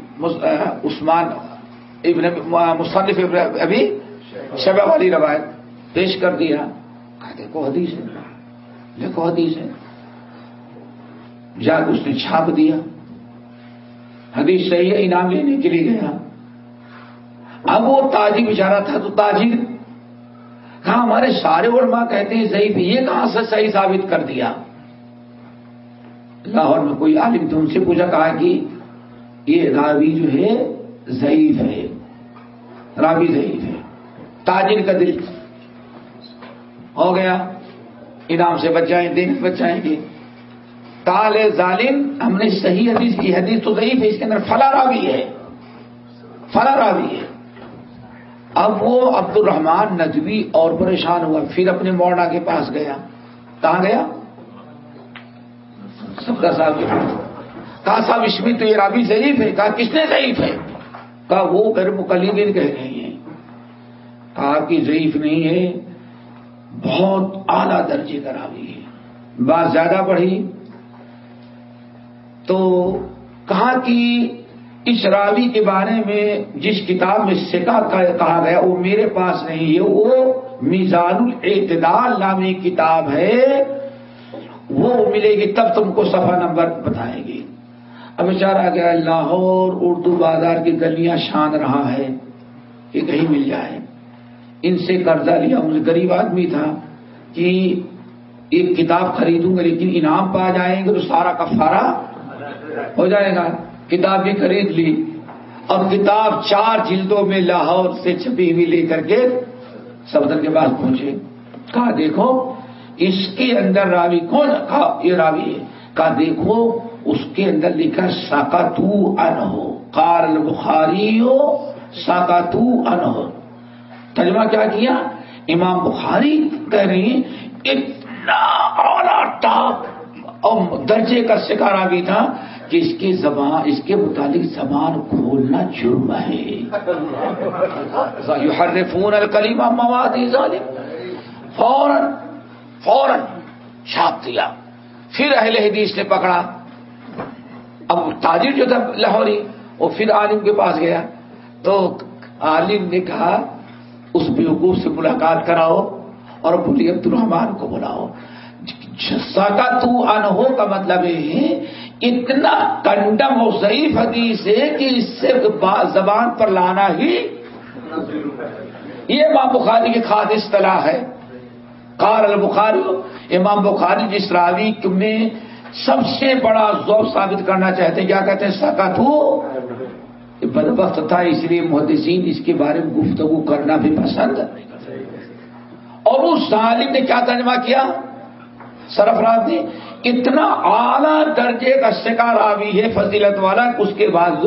عثمان ابن مصنف ابھی شبہ والی روایت پیش کر دیا۔ کہا، دیکھو حدیث ہے۔ دیکھو حدیث ہے۔ جا کے اس نے چھاپ دیا۔ حدیث صحیح ہے، انعام لینے کے لیے گیا۔ اب وہ تاجر بچارا تھا تو تاجر۔ کہا، ہمارے سارے علماء کہتے ہیں صحیح بھی یہ کہاں سے صحیح ثابت کر دیا؟ لاہور میں کوئی عالم تھا، ان سے پوچھا، کہا کہ یہ راوی جو ہے ضعیف ہے۔ راوی ضعیف ہے تاجر کا دل ہو گیا۔ انعام سے بچ جائیں، دین بچ جائیں گے۔ تال ظالم، ہم نے صحیح حدیث کی، حدیث تو ضعیف ہے، اس کے اندر فلا راوی ہے۔ فلا راوی ہے۔ اب وہ عبد الرحمان ندوی اور پریشان ہوا، پھر اپنے موڑا کے پاس گیا۔ کہاں گیا؟ سب کا صاحب کہا صاحب، اس میں تو یہ رابی ضعیف ہے۔ کہا، کس نے ضعیف ہے؟ کہا وہ پھر مکلین کہہ رہے ہیں کہا کہ ضعیف نہیں ہے، بہت اعلی درجے کا راوی ہے۔ بات زیادہ بڑھی تو کہا کہ اس راوی کے بارے میں جس کتاب میں سکا کہا گیا، وہ میرے پاس نہیں ہے، وہ میزان الاعتدال نامی کتاب ہے۔ وہ ملے گی تب تم کو صفحہ نمبر بتائے گی۔ اب بیچارہ گیا لاہور، اردو بازار کی گلیاں شان رہا ہے کہ کہیں مل جائے۔ ان سے قرضہ لیا مجھے غریب آدمی تھا کہ ایک کتاب خریدوں گا لیکن انعام پا جائیں گے تو سارا کفارہ ہو جائے گا۔ کتاب بھی خرید لی۔ اور کتاب چار جلدوں میں لاہور سے چھپی ہوئی لے کر کے سفدر کے پاس پہنچے۔ کہا، دیکھو، اس کے اندر راوی کون کہا، یہ راوی ہے۔ کہا، دیکھو اس کے اندر لکھا ساکا تو ان ہو کار بخاری ہو ساکا ان ہو ترجمہ کیا کیا؟ امام بخاری کہہ رہی ہیں، اتنا ٹاپ اور درجے کا شکارا بھی تھا کہ اس کی زبان، اس کے متعلق زبان کھولنا جرم ہے۔ ہر فون الکلیمہ مواد ظالم۔ فوراً فوراً چھاپ دیا۔ پھر اہل حدیث نے پکڑا۔ اب تاجر جو تھا لاہوری، وہ پھر عالم کے پاس گیا۔ تو عالم نے کہا، اس بیوقوف سے ملاقات کراؤ اور بولی عبد الرحمان کو بلاؤ۔ سکا تو انہو کا مطلب یہ ہے، اتنا کنڈم اور ضعیف حدیث ہے کہ اس سے زبان پر لانا ہی۔ یہ امام بخاری کی خاص اصطلاح ہے۔ قار البخاری امام بخاری جس راوی میں سب سے بڑا ذوق ثابت کرنا چاہتے ہیں۔ کیا کہتے ہیں؟ سکت ہو بدبخت تھا، اس لیے محدثین اس کے بارے میں گفتگو کرنا بھی پسند اور اس ظالم نے کیا ترجمہ کیا؟ سرفراز نے۔ اتنا اعلی درجے کا شکار راوی ہے فضیلت والا اس کے بعد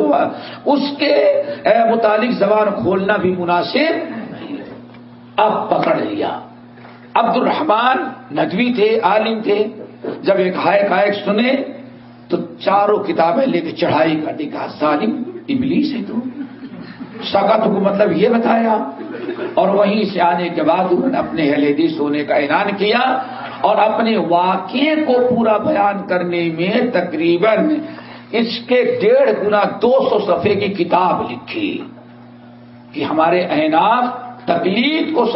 اس کے متعلق زبان کھولنا بھی مناسب اب پکڑ لیا۔ عبد الرحمان ندوی تھے، عالم تھے۔ جب ایک ہائے ہائک سنے تو چاروں کتابیں لے کے چڑھائی کر دی ظالم ابلیس ہے تو۔ سکت کو مطلب یہ بتایا۔ اور وہیں سے آنے کے بعد انہوں نے اپنے حدیث ہونے کا اعلان کیا اور اپنے واقعے کو پورا بیان کرنے میں تقریباً اس کے ڈیڑھ گنا دو سو صفحے کی کتاب لکھی کہ ہمارے احناف تکلیف کو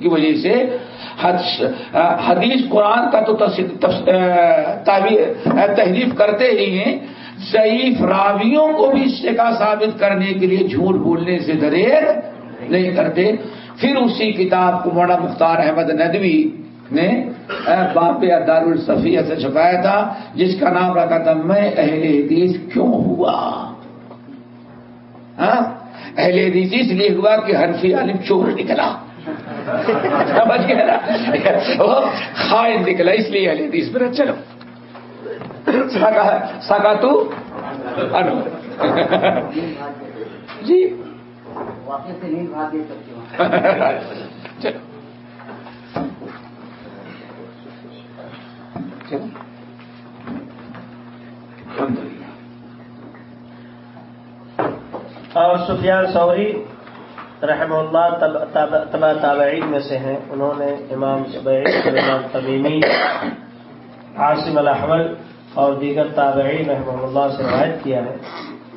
کی وجہ سے حدیث قرآن کا تو تحریف کرتے ہی ہیں۔ ضعیف راویوں کو بھی اس کا ثابت کرنے کے لیے جھوٹ بولنے سے دریل نہیں کرتے۔ پھر اسی کتاب کو موڑا مختار احمد ندوی نے باپ دار الصفیہ سے چھپایا تھا، جس کا نام رکھا تھا، میں اہل حدیث کیوں ہوا؟ ہاں؟ اہل حدیث اس لیے ہوا کہ حرفی عالم چور نکلا۔ سمجھ گیا خائن نکلا اس لیے حدیث میرا چلو۔ سکا تو؟ جی۔ چلو۔ اور سفیان سوری رحم اللہ تبا تابعین میں سے ہیں۔ انہوں نے امام امام طبیمی عاصم الاحمل اور دیگر تابعین رحمہ اللہ سے روایت کیا ہے۔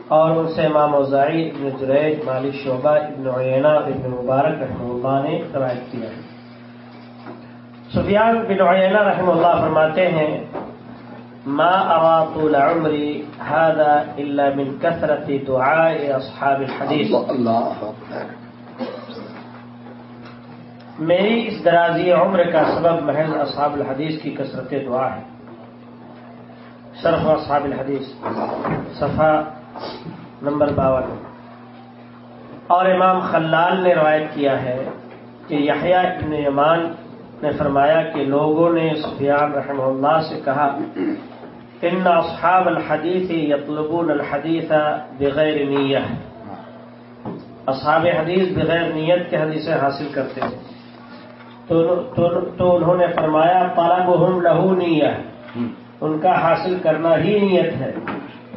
اور ان سے امام اوزائی ابن جریج، مالک شعبہ، ابن عینہ ابن مبارک رحمہ اللہ نے روایت کیا ہے۔ سفیان بن عینہ رحمہ اللہ فرماتے ہیں، ما ارى طول عمري هذا الا من كثرة دعاء اصحاب الحديث اللہ میری اس درازی عمر کا سبب محض اصحاب الحدیث کی کثرت دعا ہے۔ شرف اصحاب الحدیث۔ صفحہ نمبر باون۔ اور امام خلال نے روایت کیا ہے کہ یحییٰ ابن یمان نے فرمایا کہ لوگوں نے سفیان رحمہ اللہ سے کہا، ان اصحاب الحدیث یطلبون الحدیث بغیر نیہ اصحاب حدیث بغیر نیت کے حدیثیں حاصل کرتے ہیں۔ تو انہوں نے فرمایا طلبهم لہو نیہ ان کا حاصل کرنا ہی نیت ہے.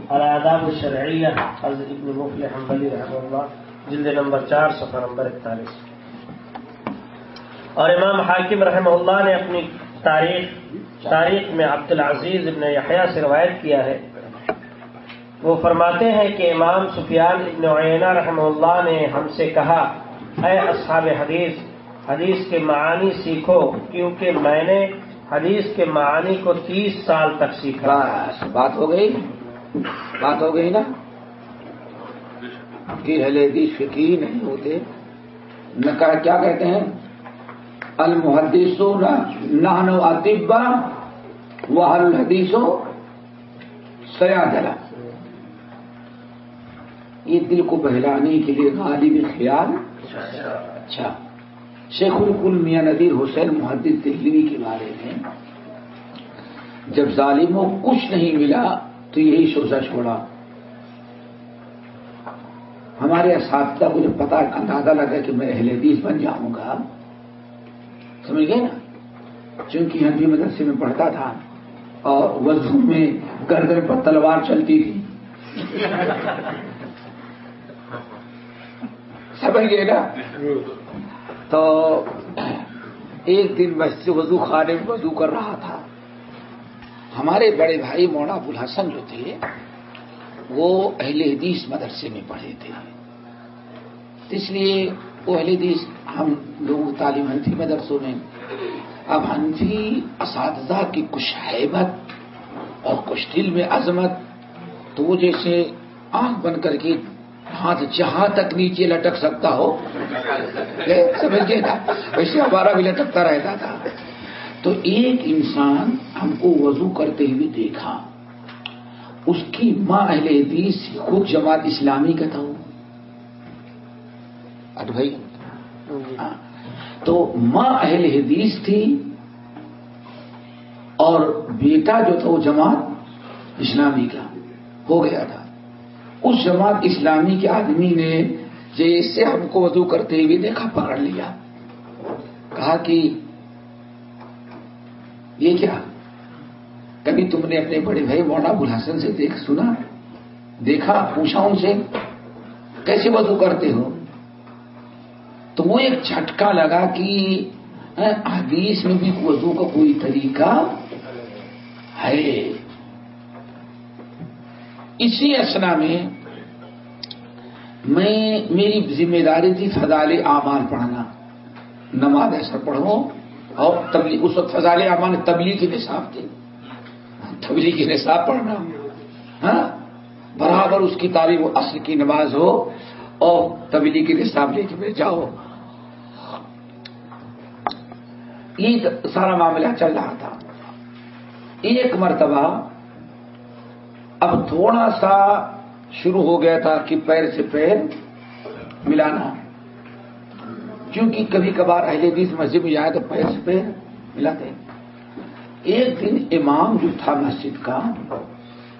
الاداب الشرعیہ حضرت ابن حنبلی رحمہ اللہ جلد نمبر چار صفحہ نمبر اکتالیس. اور امام حاکم رحمہ اللہ نے اپنی تاریخ تاریخ میں عبد العزیز ابن یحییٰ سے روایت کیا ہے۔ وہ فرماتے ہیں کہ امام سفیان ابن عینہ رحمہ اللہ نے ہم سے کہا اے اصحاب حدیث حدیث کے معانی سیکھو، کیونکہ میں نے حدیث کے معانی کو تیس سال تک سیکھا۔ بات ہو گئی؟ بات ہو گئی نا؟ کہ حدیث فکی نہیں ہوتے۔ نہ کیا کہتے ہیں؟ المحدثون نحن اطبا وحل الحدیث سیادلا یہ دل کو بہلانے کے لیے غالب خیال۔ اچھا۔ شیخ القل میاں ندیر حسین محدث دہلوی کے بارے میں، جب ظالموں کچھ نہیں ملا تو یہی سوچا چھوڑا ہمارے اساتذہ کو جب پتا اندازہ لگا کہ میں اہل حدیث بن جاؤں گا۔ سمجھ گئے نا؟ چونکہ ہنفی مدرسے میں پڑھتا تھا اور وضو میں گردن پر تلوار چلتی تھی۔ سمجھ گئے نا؟ تو ایک دن مسجد وضو خانے میں وضو کر رہا تھا۔ ہمارے بڑے بھائی مونا ابو الحسن جو تھے، وہ اہل حدیث مدرسے میں پڑھے تھے۔ اس لیے وہ اہل حدیث، ہم لوگوں تعلیم حنفی مدرسوں میں۔ اب حنفی اساتذہ کی کچھ حیبت اور کچھ دل میں عظمت تو وہ جیسے آنکھ بن کر کے ہاتھ جہاں تک نیچے لٹک سکتا ہو سمجھے نا؟ ویسے ہمارا بھی لٹکتا رہتا تھا۔ تو ایک انسان ہم کو وضو کرتے ہوئے دیکھا۔ اس کی ماں اہل حدیث خود جماعت اسلامی کا تھا وہ۔ بھائی۔ ہاں۔ تو ماں اہل حدیث تھی اور بیٹا جو تھا وہ جماعت اسلامی کا ہو گیا تھا۔ اس جماعت اسلامی کے آدمی نے جیسے ہم کو وضو کرتے ہوئے دیکھا، پکڑ لیا۔ کہا کہ یہ کیا؟ کبھی تم نے اپنے بڑے بھائی مولانا بلحسن سے دیکھ، سنا؟ دیکھا، پوچھا ان سے، کیسے وضو کرتے ہو؟ تو وہ ایک جھٹکا لگا کہ ہاں، حدیث میں بھی وضو کا کوئی طریقہ ہے۔ اسی اسنا میں میں میری ذمہ داری تھی فضال اعمال پڑھنا۔ نماز ایسا پڑھو اور تبلیغ، اس وقت فضال اعمال تبلیغ کی نصاب تھے۔ تبلیغ کی نصاب پڑھنا۔ ہاں؟ برابر اس کی تعریف اصل کی نماز ہو اور تبلیغ کی نصاب لے کے جاؤ۔ یہ سارا معاملہ چل رہا تھا۔ ایک مرتبہ اب تھوڑا سا شروع ہو گیا تھا کہ پیر سے پیر ملانا کیونکہ کبھی کبھار اہل حدیث مسجد میں جائے تو پیر سے پیر ملاتے ایک دن امام جو تھا مسجد کا،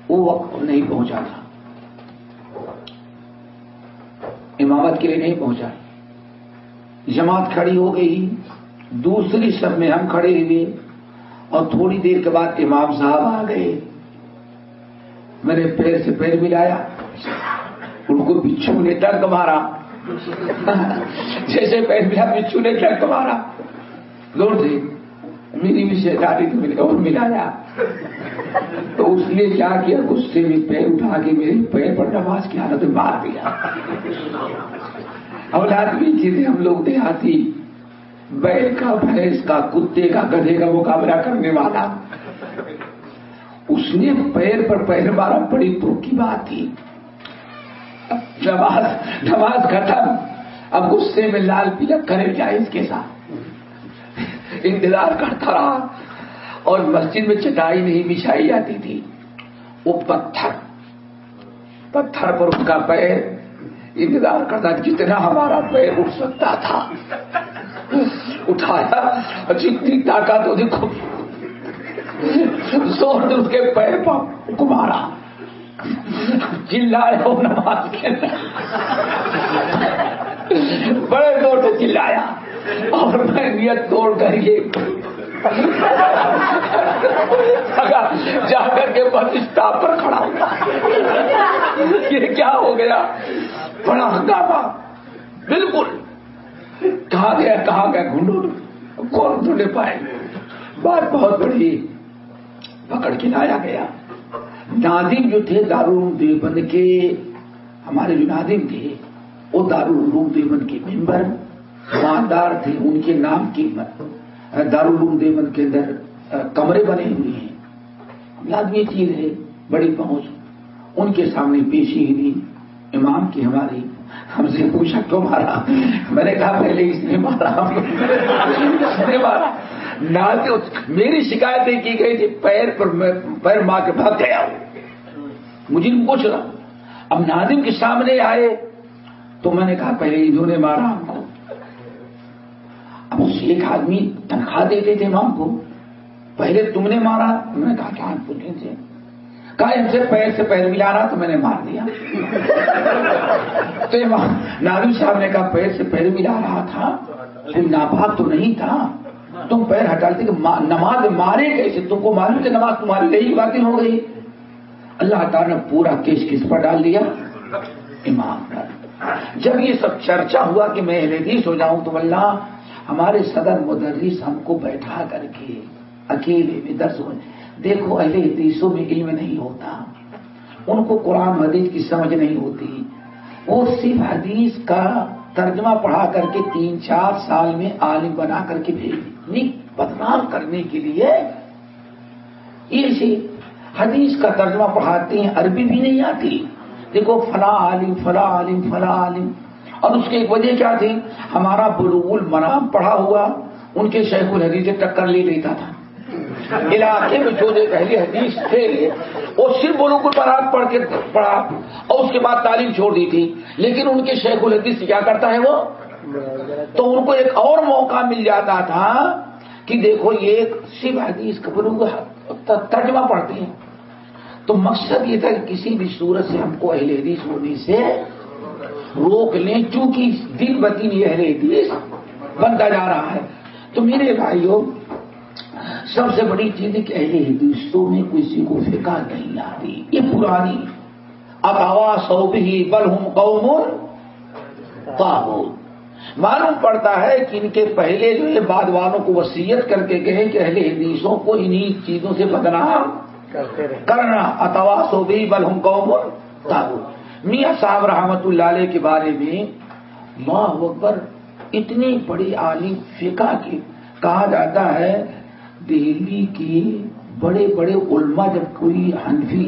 وہ وقت نہیں پہنچا تھا۔ امامت کے لیے نہیں پہنچا۔ جماعت کھڑی ہو گئی۔ دوسری سب میں ہم کھڑے ہوئے۔ اور تھوڑی دیر کے بعد امام صاحب آ گئے۔ میں نے پیر سے پیر ملایا ان کو بچھو نے ٹنک مارا۔ جیسے پیر ملا بچھو نے ٹنک مارا۔ دوڑ دے میری بھی شہزادی تو میں نے اور ملایا۔ تو اس نے کیا کیا؟ غصے میں پیر اٹھا کے میرے پیر پر نماز کی حالت میں مار دیا۔ اولاد بھی چیزیں ہم لوگ دیہاتی، بیل کا بھینس کا، کتے کا، گدھے کا مقابلہ کرنے والا۔ اس نے پیر پر پیر مارا بڑی تو کی بات تھی نماز نماز ختم۔ اب غصے میں لال پیلا کرے جائے اس کے ساتھ؟ انتظار کرتا رہا۔ اور مسجد میں چٹائی نہیں بچھائی جاتی تھی۔ وہ پتھر پتھر پر اس کا پیر انتظار کرتا جتنا ہمارا پیر اٹھ سکتا تھا۔ اٹھایا، اور جتنی طاقت ہو دیکھو۔ زور اس کے پیر پر کمارا۔ چلایا وہ نماز کے۔ بڑے زور سے چلایا۔ اور میں نیت توڑ کر یہ جا کر کے بس اسٹاپ پر کھڑا ہوتا۔ یہ کیا ہو گیا؟ بڑا ہنگامہ۔ بالکل۔ کہا گیا کہا گیا، گھنڈو۔ کون ڈھونڈے پائے؟ بات بہت بڑی۔ پکڑ کے لایا گیا۔ نادم جو تھے دارالعلوم دیوبند کے، ہمارے جو نادم تھے، وہ دارالعلوم دیوبند کے ممبر ماندار تھے، ان کے نام کی دارالعلوم دیوبند کے اندر کمرے بنے ہوئے ہیں۔ لازمی چیز ہے، بڑی پہنچ، ان کے سامنے پیشی ہوئی امام کی ہماری، ہم سے پوچھا کیوں مارا میں نے کہا، پہلے اس نے مارا۔ اس نے مارا۔ میری شکایتیں کی گئی تھی، پیر پر پیر ماں کے بھاگ گیا مجھے پوچھ رہا۔ اب ناظم کے سامنے آئے تو میں نے کہا، پہلے انہوں نے مارا ہم کو۔ اب اس ایک آدمی تنخواہ دیتے تھے امام کو۔ پہلے تم نے مارا۔ میں نے کہا، کیا پوچھیں تھے کہا ان سے پیر سے پیر ملا رہا تو میں نے مار دیا۔ تو نادم صاحب نے کہا، پیر سے پیر ملا رہا تھا۔ کوئی ناپاک تو نہیں تھا۔ تم پیر ہٹاتے کہ نماز مارے کیسے تم کو معلوم کہ نماز تمہاری لئی باقی ہو گئی۔ اللہ تعالیٰ نے پورا کیس کس پر ڈال دیا؟ امام پر۔ جب یہ سب چرچا ہوا کہ میں حدیث ہو جاؤں تو اللہ ہمارے صدر مدرس ہم کو بیٹھا کر کے اکیلے میں درس ہو دیکھو اہل حدیثوں میں علم نہیں ہوتا۔ ان کو قرآن حدیث کی سمجھ نہیں ہوتی۔ وہ صرف حدیث کا ترجمہ پڑھا کر کے تین چار سال میں عالم بنا کر کے بھیج بدنام کرنے کے لیے یہ حدیث کا ترجمہ پڑھاتے ہیں، عربی بھی نہیں آتی۔ دیکھو فلاں عالم فلاں عالم فلاں عالم۔ اور اس کی ایک وجہ کیا تھی؟ ہمارا بلوغ المنام پڑھا ہوا، ان کے شیخ الحدیث سے ٹکر لے لیتا تھا۔ علاقے میں جو پہلے حدیث تھے، وہ صرف بلوغ المرام پڑھ کے پڑھا اور اس کے بعد تعلیم چھوڑ دی تھی۔ لیکن ان کے شیخ الحدیث کیا کرتا ہے وہ؟ تو ان کو ایک اور موقع مل جاتا تھا کہ دیکھو یہ صرف حدیث کا ترجمہ پڑھتے ہیں۔ تو مقصد یہ تھا کہ کسی بھی صورت سے ہم کو اہل حدیث ہونے سے روک لیں، چونکہ دن بدن یہ اہل حدیث بنتا جا رہا ہے۔ تو میرے بھائیوں، سب سے بڑی چیز ہے کہ اہل حدیثوں میں کسی کو فکا نہیں آتی۔ یہ پرانی۔ ابوا صوبی بل ہوں قوم معلوم پڑتا ہے کہ ان کے پہلے جو ہے بعد والوں کو وسیعت کر کے کہیں کہ اہل حدیثوں کو انہی چیزوں سے بدنام کرنا۔ اتوا صوبی بل ہوں قوم تابو میاں صاحب رحمت اللہ علیہ کے بارے میں ماں اکبر اتنی بڑی عالم فقہ کی کہا جاتا ہے دہلی کی بڑے بڑے علماء جب کوئی حنفی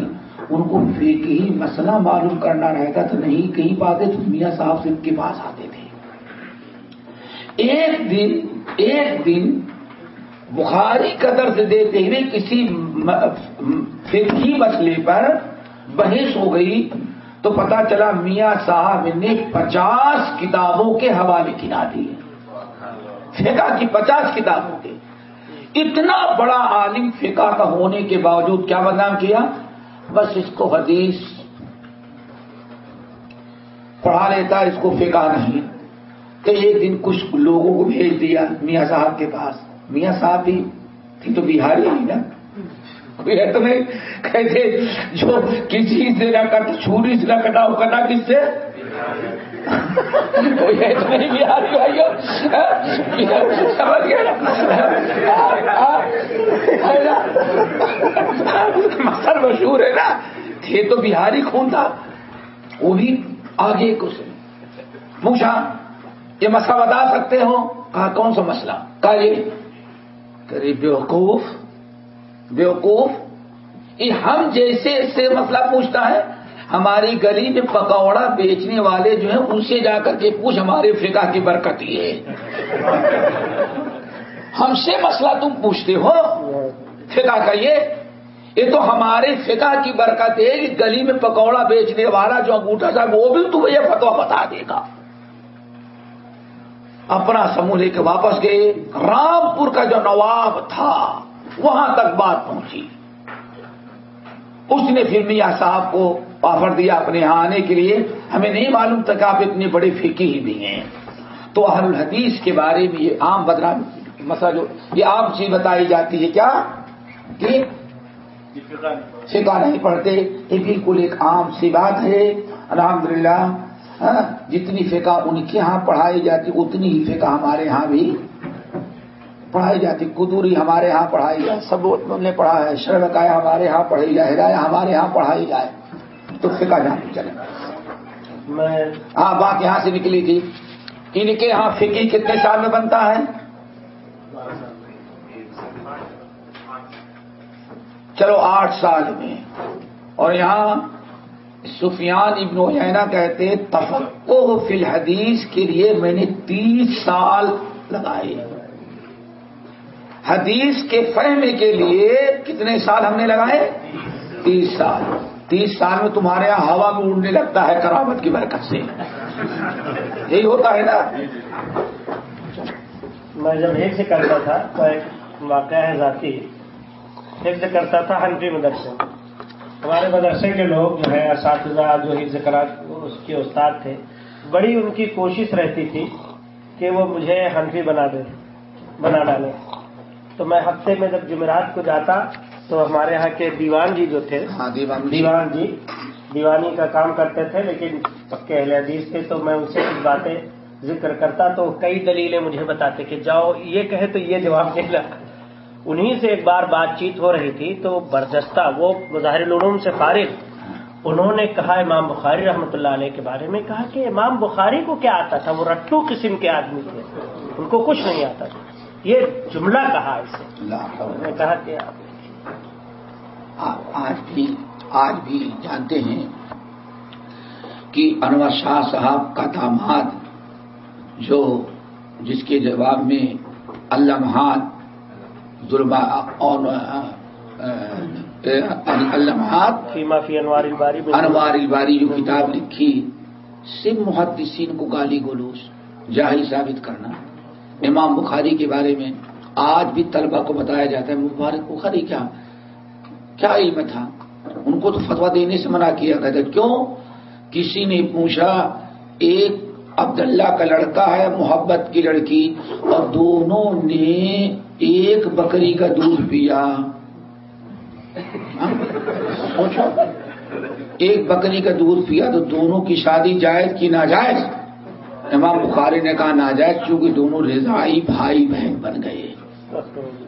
ان کو فقہی مسئلہ معلوم کرنا رہتا تو نہیں کہیں پاتے تو میاں صاحب سے ان کے پاس آتے تھے۔ ایک دن ایک دن بخاری قدر سے دیتے ہوئے کسی فقہی مسئلے پر بحث ہو گئی تو پتا چلا میاں صاحب نے پچاس کتابوں کے حوالے کھلا دیے۔ فقہ کی پچاس کتابوں کے۔ اتنا بڑا عالم فقہ کا ہونے کے باوجود کیا بدنام کیا؟ بس اس کو حدیث پڑھا لیتا، اس کو فقہ نہیں۔ تو ایک دن کچھ لوگوں کو بھیج دیا میاں صاحب کے پاس۔ میاں صاحب بھی تھی تو بہاری ہی نا۔ کوئی ہے تو نہیں۔ کہتے جو کسی سے نہ کٹ چھری سے نہ کٹاؤ کرنا کس سے؟ کوئی بہاری بھائیو۔ ہاں؟ سمجھ گیا ہاں؟ ہاں؟ مسل مشہور ہے نا۔ تھے تو بہاری خون تھا۔ وہ بھی آگے کچھ پوچھا۔ یہ مسئلہ بتا سکتے ہو کہا، کون سا مسئلہ؟ کہا، یہ قریب بیوقوف بیوقوف، یہ ہم جیسے سے مسئلہ پوچھتا ہے، ہماری گلی میں پکوڑا بیچنے والے جو ہیں، ان سے جا کر کے پوچھ، ہمارے فقہ کی برکت ہے۔ ہم سے مسئلہ تم پوچھتے ہو؟ فقہ کا یہ یہ تو ہمارے فقہ کی برکت ہے کہ گلی میں پکوڑا بیچنے والا جو انگوٹھا صاحب، وہ بھی تمہیں یہ فتوا بتا دے گا۔ اپنا سمو لے کے واپس گئے۔ رامپور کا جو نواب تھا وہاں تک بات پہنچی۔ اس نے پھر میاں صاحب کو آفر دیا اپنے یہاں آنے کے لیے۔ ہمیں نہیں معلوم تھا کہ آپ اتنے بڑے فکی ہی بھی ہیں۔ تو اہل الحدیث کے بارے میں یہ عام بدنام مسئلہ جو یہ عام چیز بتائی جاتی ہے کیا؟ کہ فقہ نہیں پڑھتے۔ یہ بالکل ایک عام سی بات ہے۔ الحمد للہ جتنی فقہ ان کے یہاں پڑھائی جاتی اتنی ہی فقہ ہمارے یہاں بھی پڑھائی جاتی قدوری ہمارے ہاں پڑھائی جائے سب نے پڑھا ہے شرکایا ہمارے ہاں پڑھائی جائے ہدایہ ہمارے ہاں پڑھائی جائے۔ تو فقہ جہاں چلے۔ ہاں بات یہاں سے نکلی تھی۔ ان کے یہاں فقی کتنے سال میں بنتا ہے؟ چلو آٹھ سال میں۔ اور یہاں سفیان ابن عینا کہتے تفقو فی الحدیث کے لیے میں نے تیس سال لگائے۔ حدیث کے فہم کے لیے کتنے سال ہم نے لگائے؟ تیس سال۔ تیس سال میں تمہارے یہاں ہوا میں اڑنے لگتا ہے کرامت کی برکت سے۔ یہی ہوتا ہے نا۔ میں جب ایک سے کرتا تھا تو ایک واقعہ ہے ذاتی۔ ایک سے کرتا تھا ہنفی مدرسے ہمارے مدرسے کے لوگ جو ہے اساتذہ جو حفظ کرا اس کے استاد تھے بڑی ان کی کوشش رہتی تھی کہ وہ مجھے ہنفی بنا دے بنا ڈالے تو میں ہفتے میں جب جمعرات کو جاتا تو ہمارے یہاں کے دیوان جی جو تھے دیوان جی۔ دیوانی کا کام کرتے تھے لیکن پکے اہل حدیث تھے تو میں ان سے کچھ باتیں ذکر کرتا تو کئی دلیلیں مجھے بتاتے کہ جاؤ یہ کہے تو یہ جواب ملا انہیں سے ایک بار بات چیت ہو رہی تھی تو بردستہ وہ مظاہر العلوم سے فارغ انہوں نے کہا امام بخاری رحمۃ اللہ علیہ کے بارے میں کہا کہ امام بخاری کو کیا آتا تھا؟ وہ رٹو قسم کے آدمی تھے ان کو کچھ نہیں آتا تھا۔ یہ جملہ کہا اسے۔ نے کہا کہ آج بھی آج بھی جانتے ہیں کہ انور شاہ صاحب کا داماد جو جس کے جواب میں علامات اور علامات انوار الباری انوار الباری جو کتاب لکھی سب محدثین کو گالی گلوس جاہل ثابت کرنا۔ امام بخاری کے بارے میں آج بھی طلبہ کو بتایا جاتا ہے مبارک بخاری کیا کیا علم تھا؟ ان کو تو فتوا دینے سے منع کیا گیا تھا۔ کیوں؟ کسی نے پوچھا ایک عبداللہ کا لڑکا ہے، محبت کی لڑکی، اور دونوں نے ایک بکری کا دودھ پیا۔ ہاں؟ سوچو ایک بکری کا دودھ پیا تو دونوں کی شادی جائز کی ناجائز؟ امام بخاری نے کہا ناجائز کیونکہ دونوں رضائی بھائی بہن بن گئے۔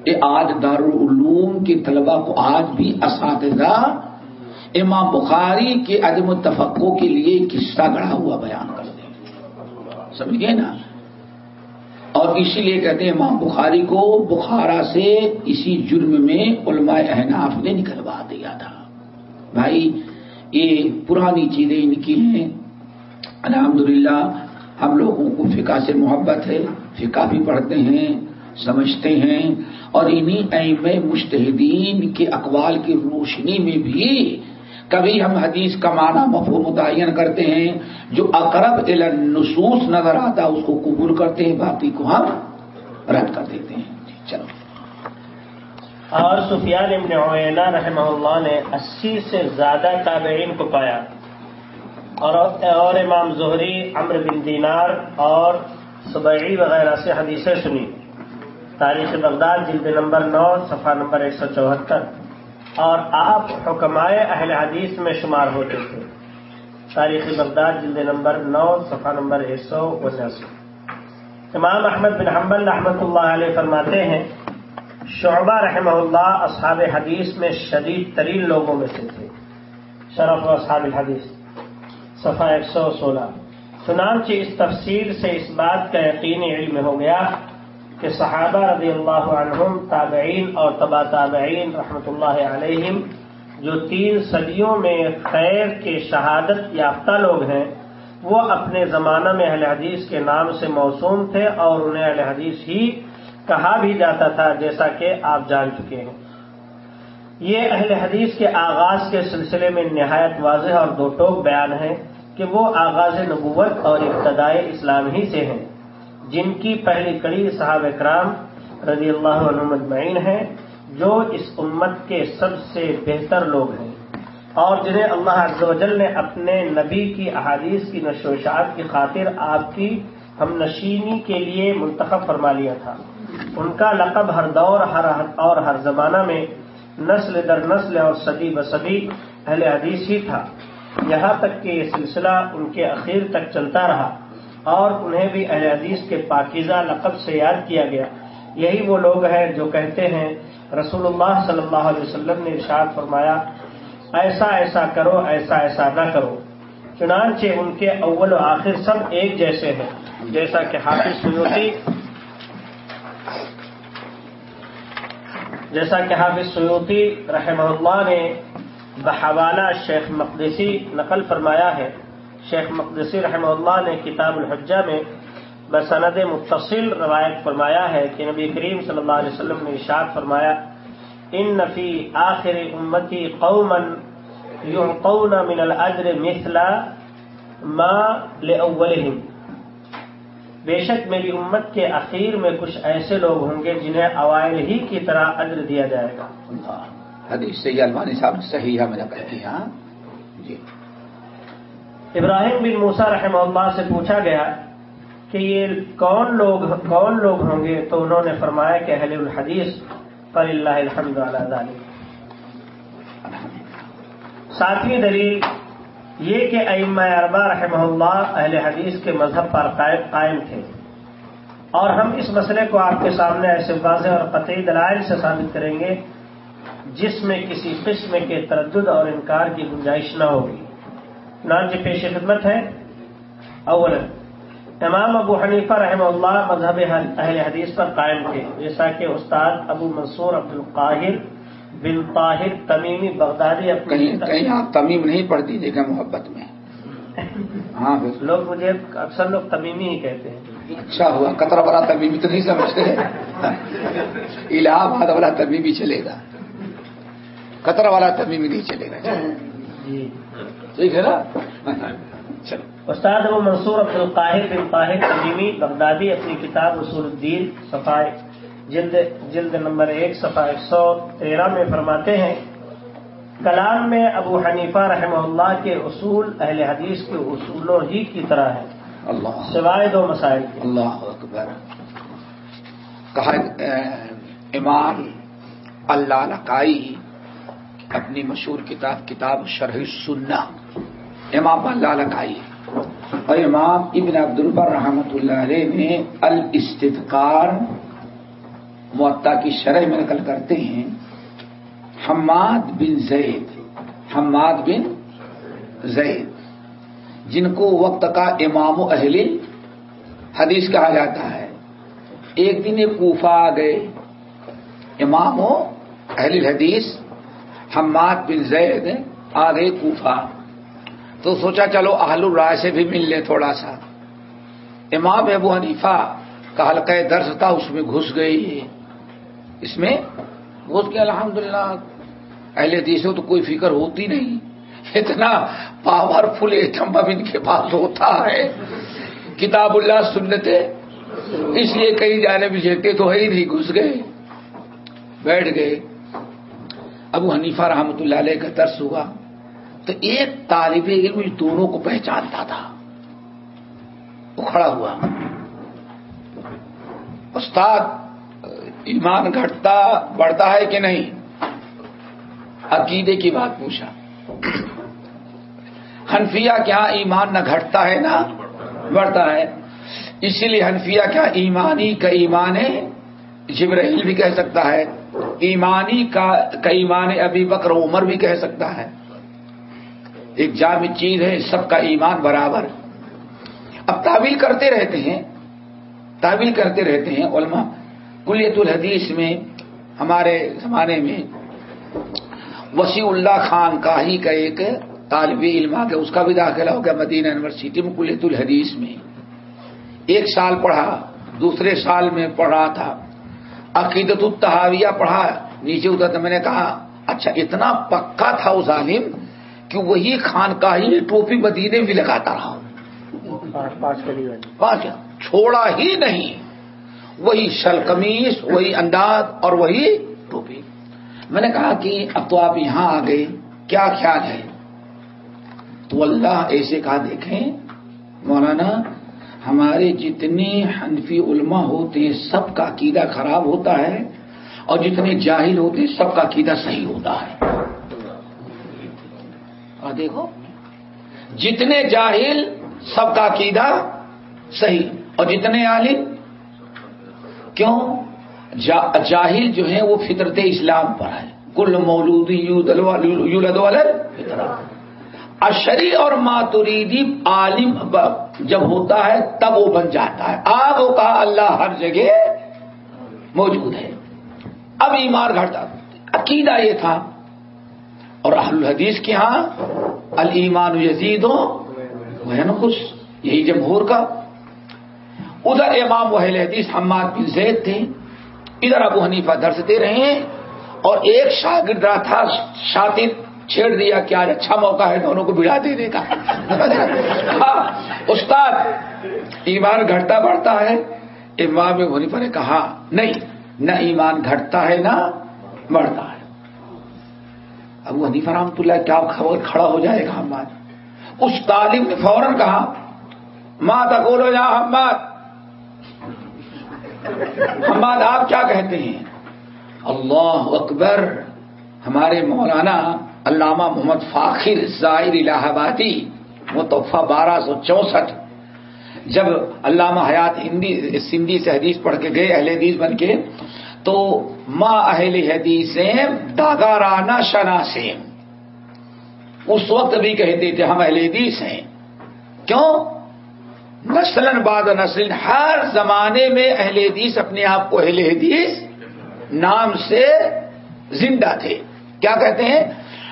یہ آج دارالعلوم کے طلبا کو آج بھی اساتذہ امام بخاری کے عدم التفقوں کے لیے قصہ گڑھا ہوا بیان کر سمجھ گئے نا۔ اور اسی لیے کہتے ہیں امام بخاری کو بخارا سے اسی جرم میں علماء احناف نے نکلوا دیا تھا۔ بھائی، یہ پرانی چیزیں ان کی ہیں۔ الحمدللہ، ہم لوگوں کو فقہ سے محبت ہے، فقہ بھی پڑھتے ہیں، سمجھتے ہیں۔ اور انہی ایم مشتحدین کے اقوال کی روشنی میں بھی کبھی ہم حدیث کا معنی مفہوم متعین کرتے ہیں، جو اقرب نصوص نظر آتا اس کو قبول کرتے ہیں، باقی کو ہم رد کر دیتے ہیں۔ چلو۔ اور سفیان ابن عینہ رحمہ اللہ نے اسی سے زیادہ تابعین کو پایا۔ اور اور امام زہری امر بن دینار اور صبعی وغیرہ سے حدیثیں سنی۔ تاریخ بغداد، جلد نمبر نو، صفحہ نمبر ایک سو چوہتر۔ اور آپ حکمائے اہل حدیث میں شمار ہوتے تھے۔ تاریخ بغداد، جلد نمبر نو، صفحہ نمبر ایک سو اناسی امام احمد بن حنبل رحمۃ اللہ علیہ فرماتے ہیں، شعبہ رحمہ اللہ اصحاب حدیث میں شدید ترین لوگوں میں سے تھے۔ شرف و اصحاب الحدیث، صفحہ ایک سو سولہ۔ چنانچہ اس تفصیل سے اس بات کا یقینی علم ہو گیا کہ صحابہ رضی اللہ عنہم تابعین اور تبا تابعین رحمۃ اللہ علیہم، جو تین صدیوں میں خیر کے شہادت یافتہ لوگ ہیں، وہ اپنے زمانہ میں اہل حدیث کے نام سے موسوم تھے اور انہیں اہل حدیث ہی کہا بھی جاتا تھا، جیسا کہ آپ جان چکے ہیں۔ یہ اہل حدیث کے آغاز کے سلسلے میں نہایت واضح اور دو ٹوک بیان ہے کہ وہ آغاز نبوت اور ابتدائی اسلام ہی سے ہیں۔ جن کی پہلی کڑی صحاب اکرام رضی اللہ عنہ مجمعین ہیں، جو اس امت کے سب سے بہتر لوگ ہیں۔ اور جنہیں اللہ عز و جل نے اپنے نبی کی احادیث کی نشوشات کی خاطر آپ کی ہم نشینی کے لیے منتخب فرما لیا تھا۔ ان کا لقب ہر دور، ہر اور ہر زمانہ میں نسل در نسل اور صدی بصدی اہل حدیث ہی تھا۔ یہاں تک کہ یہ سلسلہ ان کے اخیر تک چلتا رہا۔ اور انہیں بھی اہل حدیث کے پاکیزہ لقب سے یاد کیا گیا۔ یہی وہ لوگ ہیں جو کہتے ہیں رسول اللہ صلی اللہ علیہ وسلم نے ارشاد فرمایا، ایسا ایسا کرو، ایسا ایسا نہ کرو۔ چنانچہ ان کے اول و آخر سب ایک جیسے ہیں۔ جیسا کہ حافظ سیوتی جیسا کہ حافظ سیوتی رحمہ اللہ نے بحوالہ شیخ مقدسی نقل فرمایا ہے۔ شیخ مقدسی رحمہ اللہ نے کتاب الحجہ میں بسند متصل روایت فرمایا ہے کہ نبی کریم صلی اللہ علیہ وسلم نے اشاد فرمایا، ان نفی آخر امتی قومن يعطون من الأجر مثل ما لأولهم بے شک میری امت کے اخیر میں کچھ ایسے لوگ ہوں گے جنہیں اوائل ہی کی طرح اجر دیا جائے گا۔ حدیث سے صاحب صحیح ہے میرا کہتے ہیں جی۔ ابراہیم بن موسا رحمہ اللہ سے پوچھا گیا کہ یہ کون لوگ کون لوگ ہوں گے؟ تو انہوں نے فرمایا کہ اہل الحدیث پر اللہ الحمد للہ ساتویں دلیل یہ کہ ائمہ اربا رحمہ اللہ اہل حدیث کے مذہب پر قائم تھے۔ اور ہم اس مسئلے کو آپ کے سامنے ایسے واضح اور قطعی دلائل سے ثابت کریں گے جس میں کسی قسم کے تردد اور انکار کی گنجائش نہ ہوگی۔ نان جی پیش خدمت ہے۔ اول امام ابو حنیفہ رحمہ اللہ مذہب اہل حدیث پر قائم تھے۔ جیسا کہ استاد ابو منصور عبد القاہر بن طاہر تمیمی بغدادی کہیں آپ تمیم نہیں پڑھتی؟ دیکھا محبت میں۔ ہاں لوگ مجھے اکثر لوگ تمیمی ہی کہتے ہیں۔ اچھا ہوا قطر والا تمیمی تو نہیں سمجھتے۔ الہ آباد والا تمیمی چلے گا۔ قطر والا تمیمی نہیں چلے گا۔ جی۔ ٹھیک ہے نا؟ استاد ابو منصور عبد القاہر بن طاہر تمیمی بغدادی اپنی کتاب اصول الدین صفائے جلد جلد نمبر ایک صفحہ ایک سو تیرہ میں فرماتے ہیں کلام میں ابو حنیفہ رحمہ اللہ کے اصول اہل حدیث کے اصولوں ہی کی طرح ہے اللہ۔ سوائے دو مسائل اللہ اکبر۔ کہا امام اللہ لکائی اپنی مشہور کتاب کتاب شرح سننا امام اللہ لکائی اور امام ابن عبد البر رحمۃ اللہ علیہ نے الاستدکار معطا کی شرح میں نقل کرتے ہیں، حماد بن زید۔ حماد بن زید، جن کو وقت کا امام و اہل حدیث کہا جاتا ہے۔ ایک دن ایک کوفہ آ گئے، امام و اہل حدیث حماد بن زید آ گئے کوفہ۔ تو سوچا چلو اہل الرائے سے بھی مل لیں تھوڑا سا۔ امام ابو حنیفہ کا حلقہ درس تھا، اس میں گھس گئی۔ اس میں گھس کے الحمدللہ، اہل حدیثوں تو کوئی فکر ہوتی نہیں۔ اتنا پاورفل ایٹم اب ان کے پاس ہوتا ہے۔ کتاب اللہ سنتے، اس لیے کہیں جانے بھی جیتے تو ہے ہی نہیں، گھس گئے۔ بیٹھ گئے۔ ابو حنیفہ رحمت اللہ علیہ کا درس ہوا تو ایک طالب علم دونوں کو پہچانتا تھا۔ وہ کھڑا ہوا۔ استاد، ایمان گھٹتا، بڑھتا ہے کہ نہیں؟ عقیدے کی بات پوچھا۔ حنفیہ کیا ہاں ایمان نہ گھٹتا ہے نہ بڑھتا ہے۔ اسی لیے حنفیہ کیا ہاں ایمانی کا ایمان ہے۔ جبرائیل بھی کہہ سکتا ہے، ایمانی کا ایمان ابھی بکر عمر بھی کہہ سکتا ہے۔ ایک جامع چیز ہے، سب کا ایمان برابر۔ اب تعویل کرتے رہتے ہیں، تعویل کرتے رہتے ہیں علماء۔ کلیت الحدیث میں، ہمارے زمانے میں وسیع اللہ خان کا ہی کا ایک طالب علم آ گیا، اس کا بھی داخلہ ہو گیا مدینہ یونیورسٹی میں کلیت الحدیث میں۔ ایک سال پڑھا، دوسرے سال میں پڑھا تھا۔ عقیدت التحاویہ پڑھا نیچے اتر تو میں نے کہا اچھا اتنا پکا تھا وہ ظالم کہ وہی خان کا ہی ٹوپی مدینے میں لگاتا رہا۔ پانچ چھوڑا ہی نہیں۔ وہی شل قمیص وہی انداز اور وہی ٹوپی۔ میں نے کہا کہ اب تو آپ یہاں آ گئے کیا خیال ہے؟ تو اللہ ایسے کہا دیکھیں مولانا ہمارے جتنے حنفی علماء ہوتے ہیں، سب کا عقیدہ خراب ہوتا ہے اور جتنے جاہل ہوتے ہیں، سب کا عقیدہ صحیح ہوتا ہے۔ اور دیکھو، جتنے جاہل، سب کا عقیدہ صحیح۔ اور جتنے عالم، کیوں؟ جاہل جو ہیں، وہ فطرت اسلام پر ہے کل مولودی اشری اور ماتوریدی عالم جب ہوتا ہے تب وہ بن جاتا ہے۔ آگ کا اللہ ہر جگہ موجود ہے۔ اب ایمان گھٹتا۔ عقیدہ یہ تھا۔ اور اہل الحدیث کے ہاں المان یزید ہو وہ ہے نا خوش یہی جمہور کا۔ ادھر امام وحل حدیث حماد بن زید تھے۔ ادھر ابو حنیفہ درس دے رہے ہیں۔ اور ایک شاگرد رہا تھا شاطر چھیڑ دیا کہ آج اچھا موقع ہے دونوں کو بڑھا دینے کا۔ ہاں، استاد، ایمان گھٹتا بڑھتا ہے۔ امام حنیفہ نے کہا، نہیں، نہ ایمان گھٹتا ہے، نہ بڑھتا ہے۔ ابو حنیفہ رحمت اللہ، کیا خبر کھڑا ہو جائے گا ہماد اس تعلیم نے فوراً کہا، ماں تکولو یا حماد حماد آپ کیا کہتے ہیں؟ اللہ اکبر، ہمارے مولانا علامہ محمد فاخر ظاہر الہ آبادی متوفہ بارہ سو چونسٹھ۔ جب علامہ حیات ہندی، سندھی سے حدیث پڑھ کے گئے، اہل حدیث بن کے، تو ماں اہل حدیث داگا رانا شنا سیم اس وقت بھی کہتے تھے، ہم اہل حدیث ہیں۔ کیوں؟ نسل بعد نسل ہر زمانے میں اہل حدیث اپنے آپ کو اہل حدیث نام سے زندہ تھے۔ کیا کہتے ہیں؟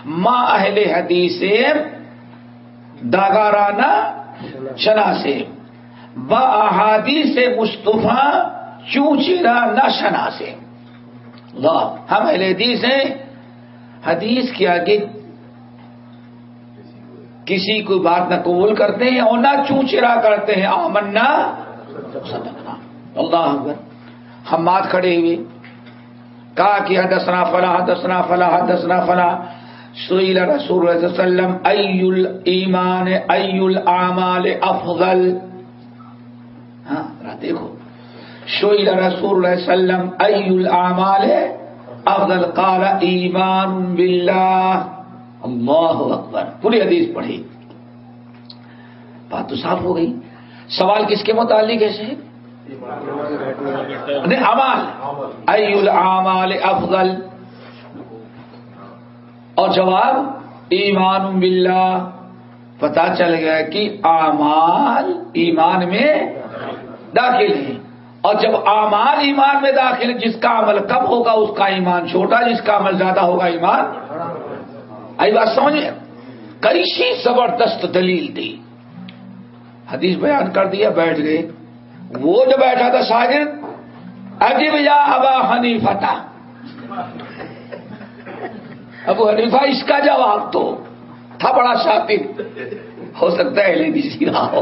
ماں اہل حدیث داگارانا شنا سے بحادی سے مصطفیٰ چونچیرا نہ شنا سے ہم اہل حدیث ہیں۔ حدیث کے آگے کسی کو بات نہ قبول کرتے ہیں اور نہ چونچرا کرتے ہیں۔ آمنا۔ اللہ اکبر۔ ہم بات کھڑے ہوئے۔ کہا کہ حدثنا فلاح حدثنا فلاح حدثنا فلاح۔ سئل رسول اللہ علیہ وسلم ای الایمان ای الاعمال افضل؟ دیکھو۔ شعیل رسول اللہ وسلم ای العمال افضل؟ قال ایمان باللہ. اللہ اکبر۔ پوری حدیث پڑھی۔ بات تو صاف ہو گئی۔ سوال کس کے متعلق ہے شہر امال ای العمال افضل؟ اور جواب، ایمان باللہ. پتا چل گیا کہ اعمال ایمان میں داخل ہیں. اور جب اعمال ایمان میں داخل جس کا عمل کم ہوگا، اس کا ایمان چھوٹا، جس کا عمل زیادہ ہوگا، ایمان آئی بات سمجھے کیسی زبردست دلیل دی. حدیث بیان کر دیا بیٹھ گئے. وہ جو بیٹھا تھا شاگرد عجیب یا ابا حنیفہ تھا ابو حنیفہ اس کا جواب تو تھا بڑا شاطر۔ ہو سکتا ہے لے دیجیے ہو۔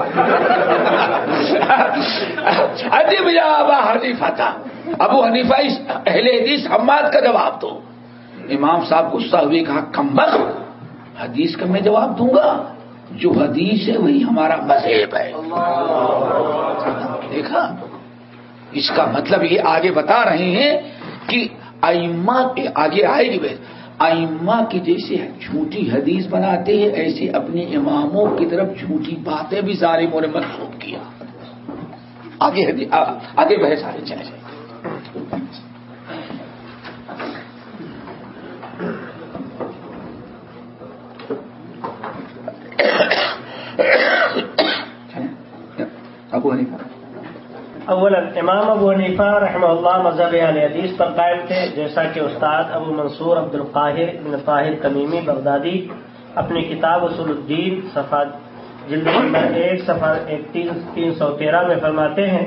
عجیب یا ابا حنیفہ تھا۔ ابو حنیفہ اس اہل حدیث حماد کا جواب دو امام صاحب غصہ ہوئے کہا کمبر حدیث کا میں جواب دوں گا۔ جو حدیث ہے وہی ہمارا مذہب ہے۔ دیکھا؟ اس کا مطلب یہ آگے بتا رہے ہیں کہ ائمہ کے آگے آئے گی۔ بھائی ائمہ کی جیسے جھوٹی حدیث بناتے ہیں ایسے اپنے اماموں کی طرف جھوٹی باتیں بھی ظالموں نے منسوخ کیا۔ آگے آگے بحث آگے چلے جائیں۔ ابو حنیفہ اول امام ابو حنیفہ رحمہ اللہ مذہب علی حدیث پر قائم تھے، جیسا کہ استاد ابو منصور عبد القاہر ابن طاہر تمیمی بغدادی اپنی کتاب اصول الدین، صفحہ جلد نمبر ایک، صفحہ ایک، تین سو تیرہ میں فرماتے ہیں،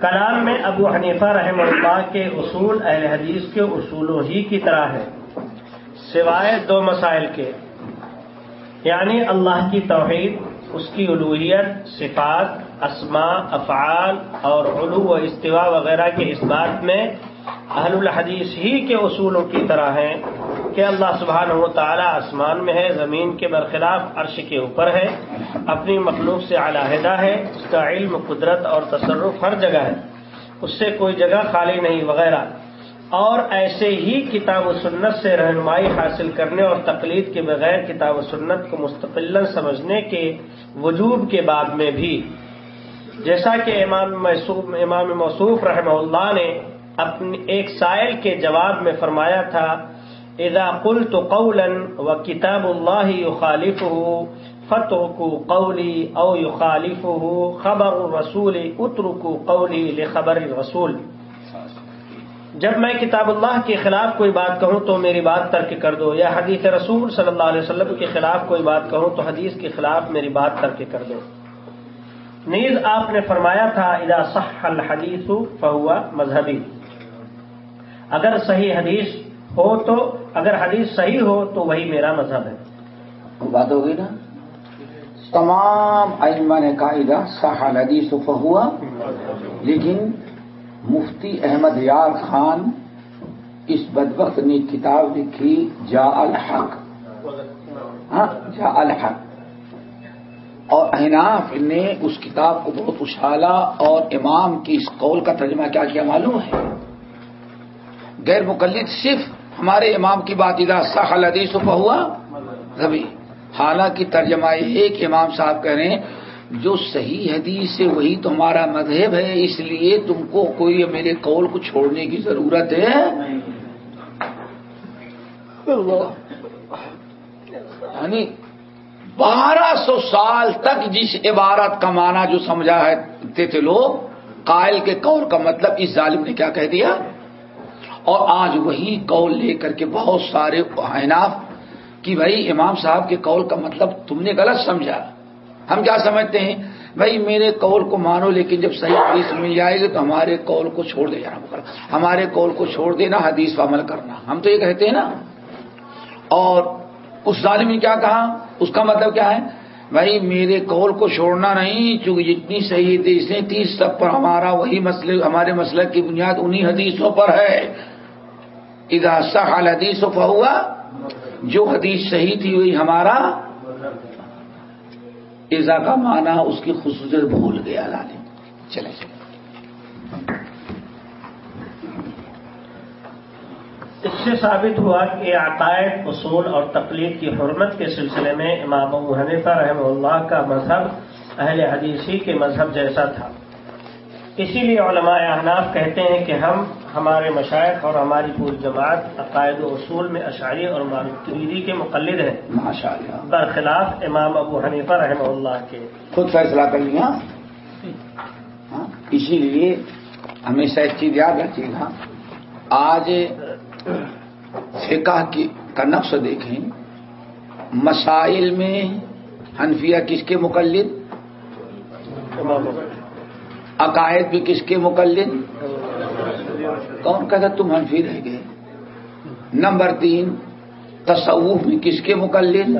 کلام میں ابو حنیفہ رحمہ اللہ کے اصول اہل حدیث کے اصولوں ہی کی طرح ہے، سوائے دو مسائل کے۔ یعنی اللہ کی توحید، اس کی الوحیت صفات اسماء، افعال اور علو و استوا وغیرہ کے اس بات میں اہل الحدیث ہی کے اصولوں کی طرح ہیں کہ اللہ سبحانہ و تعالی آسمان میں ہے، زمین کے برخلاف عرش کے اوپر ہے، اپنی مخلوق سے علیحدہ ہے، اس کا علم، قدرت اور تصرف ہر جگہ ہے، اس سے کوئی جگہ خالی نہیں وغیرہ۔ اور ایسے ہی کتاب و سنت سے رہنمائی حاصل کرنے اور تقلید کے بغیر کتاب و سنت کو مستقل سمجھنے کے وجوب کے بعد میں بھی جیسا کہ امام امام موصوف رحمہ اللہ نے اپنے ایک سائل کے جواب میں فرمایا تھا، اذا قلت قولا و کتاب اللہ خالف ہو فتح کو قولی او خالف ہو خبر رسول اتر کو قولی لخبر رسول جب میں کتاب اللہ کے خلاف کوئی بات کہوں تو میری بات ترک کر دو، یا حدیث رسول صلی اللہ علیہ وسلم کے خلاف کوئی بات کہوں تو حدیث کے خلاف میری بات ترک کر دو۔ نیز آپ نے فرمایا تھا، اذا صح الحدیث فہوا مذہبی. اگر صحیح حدیث ہو تو، اگر حدیث صحیح ہو تو وہی میرا مذہب ہے۔ بات ہو گئی نا؟ تمام ائمہ نے کہا صح الحدیث فہوا لیکن مفتی احمد یار خان اس بدبخت نے کتاب لکھی جا الحق. ہاں جا الحق۔ احناف نے اس کتاب کو بہت اچھالا اور امام کی اس قول کا ترجمہ کیا کیا معلوم ہے؟ غیر مقلد صرف ہمارے امام کی بات ادا صح الحدیث ہوا ربی حالانکہ ترجمہ ایک امام صاحب کہہ رہے ہیں جو صحیح حدیث ہے وہی تمہارا مذہب ہے اس لیے تم کو کوئی میرے قول کو چھوڑنے کی ضرورت ہے۔ یعنی بارہ سو سال تک جس عبارت کا معنی جو سمجھا ہے تھے لوگ، قائل کے قول کا مطلب اس ظالم نے کیا کہہ دیا؟ اور آج وہی قول لے کر کے بہت سارے اناف کہ بھائی امام صاحب کے قول کا مطلب تم نے غلط سمجھا۔ ہم کیا سمجھتے ہیں؟ بھائی میرے قول کو مانو، لیکن جب صحیح حدیث مل جائے گی تو ہمارے قول کو چھوڑ دے جانا ہمارے قول کو چھوڑ دینا، حدیث پر عمل کرنا۔ ہم تو یہ کہتے ہیں نا۔ اور اس ظالم نے کیا کہا؟ اس کا مطلب کیا ہے؟ بھائی میرے قول کو چھوڑنا نہیں، چونکہ جتنی صحیح حدیثیں تھی، سب پر ہمارا وہی مسئلے ہمارے مسئلہ کی بنیاد انہی حدیثوں پر ہے۔ ادا صح الحدیث ہوا جو حدیث صحیح تھی وہی ہمارا۔ ایزا کا معنی اس کی خصوصیت بھول گیا لالے چلے چلے اس سے ثابت ہوا کہ عقائد اصول اور تقلید کی حرمت کے سلسلے میں امام ابو حنیفہ رحمہ اللہ کا مذہب اہل حدیثی کے مذہب جیسا تھا۔ اسی لیے علماء احناف کہتے ہیں کہ ہم ہمارے مشائق اور ہماری پوری جماعت عقائد و اصول میں اشعری اور مالکری کے مقلد ہیں۔ برخلاف امام ابو حنیفہ رحمہ اللہ کے۔ خود فیصلہ کر لیا۔ ہاں، اسی لیے ہمیشہ ایک چیز یاد رکھیے گا۔ آج فقہ کی کا نقش دیکھیں۔ مسائل میں حنفیہ کس کے مقلد؟ عقائد بھی کس کے مقلد؟ کون کہتا تم حنفی رہ گئے؟ نمبر تین، تصوف میں کس کے مقلد؟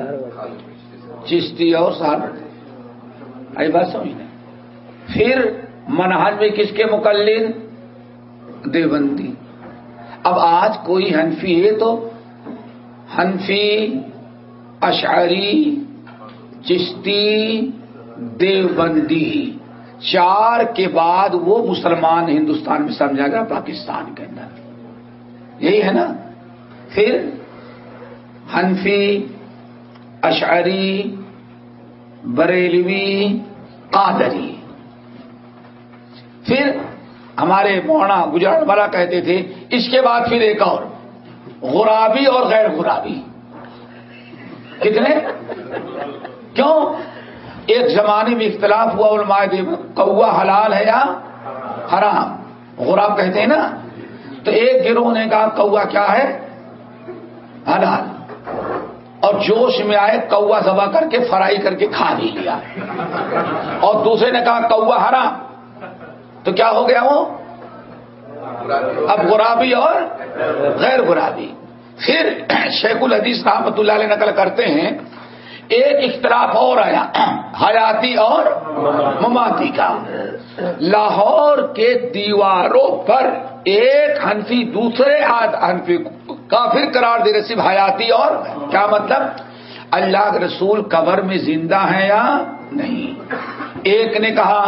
چشتی اور سہار آئی بات سمجھنا پھر منہج میں کس کے مقلد؟ دیوبندی۔ اب آج کوئی حنفی ہے تو حنفی، اشعری، چشتی، دیوبندی چار کے بعد وہ مسلمان ہندوستان میں سمجھا گیا، پاکستان کے اندر۔ یہی ہے نا؟ پھر حنفی، اشعری، بریلوی، قادری۔ پھر ہمارے مونا گجرات والا کہتے تھے، اس کے بعد پھر ایک اور، غرابی اور غیر غرابی۔ کتنے؟ کیوں؟ ایک زمانے میں اختلاف ہوا، علماء کوا حلال ہے یا حرام؟ غراب کہتے ہیں نا؟ تو ایک گروہ نے کہا، کوا کیا ہے؟ حلال۔ اور جوش میں آئے، کوا ذبح کر کے، فرائی کر کے کھا بھی لیا۔ اور دوسرے نے کہا، کوا حرام۔ تو کیا ہو گیا وہ؟ اب غرابی اور غیر غرابی۔ پھر شیخ الحدیث رحمت اللہ علیہ نقل کرتے ہیں، ایک اختلاف اور آیا، حیاتی اور مماتی کا۔ لاہور کے دیواروں پر ایک ہنفی دوسرے ہنفی کافر قرار دے رہے صرف حیاتی اور کیا مطلب؟ اللہ کے رسول قبر میں زندہ ہے یا نہیں؟ ایک نے کہا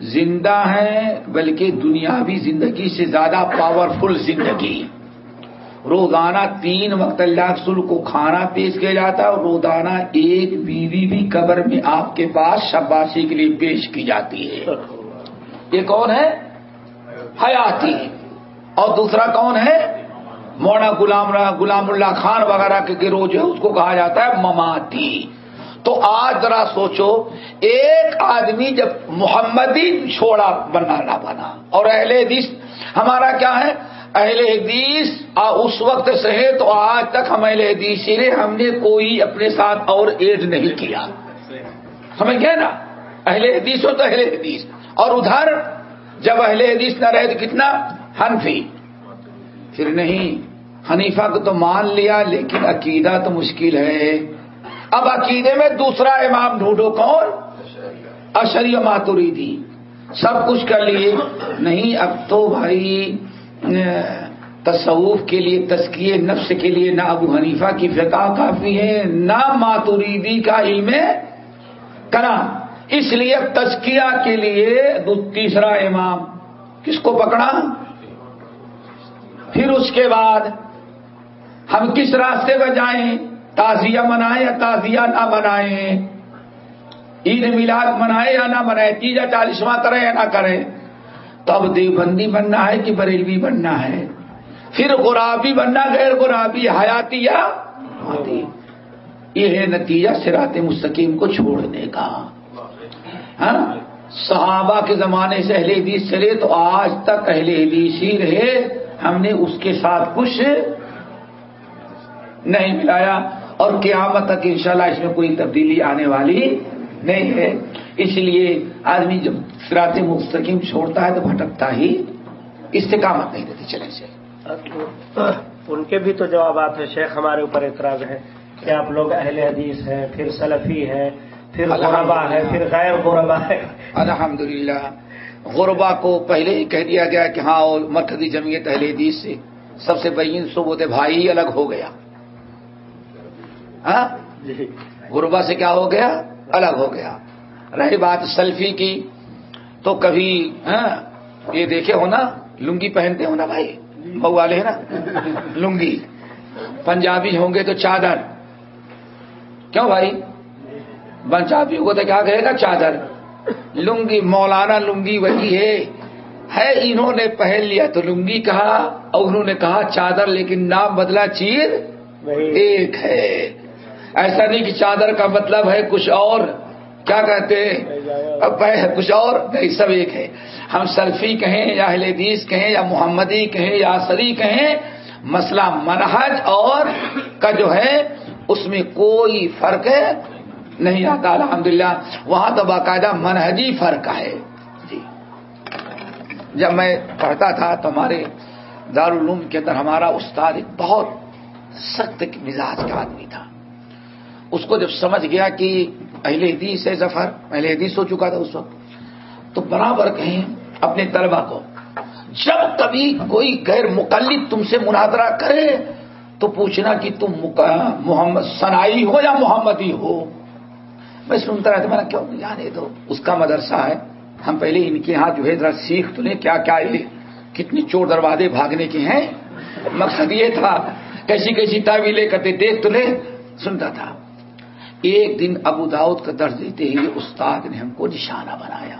زندہ ہے، بلکہ دنیاوی زندگی سے زیادہ پاورفل زندگی۔ روزانہ تین وقت اللہ رسول کو کھانا پیش کیا جاتا ہے اور روزانہ ایک بیوی بھی قبر میں آپ کے پاس شباسی کے لیے پیش کی جاتی ہے۔ یہ کون ہے؟ حیاتی۔ اور دوسرا کون ہے؟ مونا غلام غلام اللہ خان وغیرہ کے گروہ جو ہے اس کو کہا جاتا ہے مماتی۔ تو آج ذرا سوچو، ایک آدمی جب محمدی چھوڑا بنا نہ بنا، اور اہل حدیث ہمارا کیا ہے؟ اہل حدیث اس وقت سے ہے تو آج تک ہم اہل حدیث نے ہم نے کوئی اپنے ساتھ اور ایڈ نہیں کیا۔ سمجھ گئے نا؟ اہل حدیث ہو تو اہل حدیث۔ اور ادھر جب اہل حدیث نہ رہے تو کتنا؟ حنفی۔ پھر نہیں، حنیفہ کو تو مان لیا، لیکن عقیدہ تو مشکل ہے۔ اب عقیدے میں دوسرا امام ڈھونڈو کون؟ اشری ماتوریدی سب کچھ کر لیے نہیں، اب تو بھائی تصوف کے لیے تسکیے نفس کے لیے نہ ابو حنیفہ کی فقہ کافی ہے، نہ ماتوریدی کا علم کرا اس لیے تسکیہ کے لیے تیسرا امام۔ کس کو پکڑا؟ پھر اس کے بعد ہم کس راستے پہ جائیں؟ تازیہ منائیں یا تازیہ نہ منائیں؟ عید میلاد منائے یا نہ منائے تیجا چالیسواں کریں یا نہ کریں؟ تو اب دیوبندی بننا ہے کہ بریلوی بننا ہے؟ پھر غرابی بننا غیر غرابی حیاتی یا یہ ہے نتیجہ سرات مستقیم کو چھوڑنے کا۔ ہاں؟ صحابہ کے زمانے سے اہل حدیث چلے تو آج تک اہل حدیث ہی رہے۔ ہم نے اس کے ساتھ کچھ نہیں ملایا۔ اور قیامت تک انشاءاللہ اس میں کوئی تبدیلی آنے والی نہیں ہے۔ اس لیے آدمی جب سرات مستقیم چھوڑتا ہے تو بھٹکتا ہی استقامت نہیں رہتی چلے۔ سے ان کے بھی تو جوابات ہیں شیخ ہمارے اوپر اعتراض ہے کہ آپ لوگ اہل حدیث ہیں پھر سلفی ہے پھر غربا ہے پھر غیر غربا ہے الحمد للہ غربا کو پہلے ہی کہہ دیا گیا کہ ہاں مرکزی جمعیت اہل حدیث سے سب سے بہین صبح بھائی الگ ہو گیا۔ غربا سے کیا ہو گیا؟ الگ ہو گیا۔ رہی بات سلفی کی تو کبھی ہاں یہ دیکھے ہو نا لنگی پہنتے ہو نا بھائی؟ بہو والے ہیں نا؟ لنگی۔ پنجابی ہوں گے تو چادر۔ کیوں بھائی؟ پنجابی کو تو کیا کہے گا؟ چادر۔ لنگی مولانا لنگی وہی ہے۔ ہے انہوں نے پہن لیا تو لنگی کہا اور انہوں نے کہا چادر لیکن نام بدلا چیر ایک ہے۔ ایسا نہیں کہ چادر کا مطلب ہے کچھ اور، کیا کہتے ہیں؟ اب کچھ اور، نہیں، سب ایک ہے۔ ہم سلفی کہیں یا اہل حدیث کہیں یا محمدی کہیں یا سری کہیں، مسئلہ منہج اور کا جو ہے، اس میں کوئی فرق نہیں آتا۔ الحمدللہ، وہاں تو باقاعدہ منہجی فرق ہے۔ جی۔ جب میں پڑھتا تھا تو ہمارے دارالعلوم کے اندر ہمارا استاد ایک بہت سخت مزاج کا آدمی تھا۔ اس کو جب سمجھ گیا کہ اہل حدیث ہے ظفر، اہل حدیث ہو چکا تھا اس وقت، تو برابر کہیں اپنے طلبا کو، جب کبھی کوئی غیر مقلد تم سے مناظرہ کرے تو پوچھنا کہ تم محمد سنائی ہو یا محمدی ہو؟ میں سنتا رہتا میں نے کیوں جانے دو اس کا مدرسہ ہے، ہم پہلے ان کے یہاں جو ہے ذرا سیکھ تو لیں کیا کیا یہ کتنی چور دروازے بھاگنے کے ہیں؟ مقصد یہ تھا کیسی کیسی تعویلیں کرتے، دیکھ تو لے سنتا تھا۔ ایک دن ابو داؤد کا درد دیتے ہی استاد نے ہم کو نشانہ بنایا۔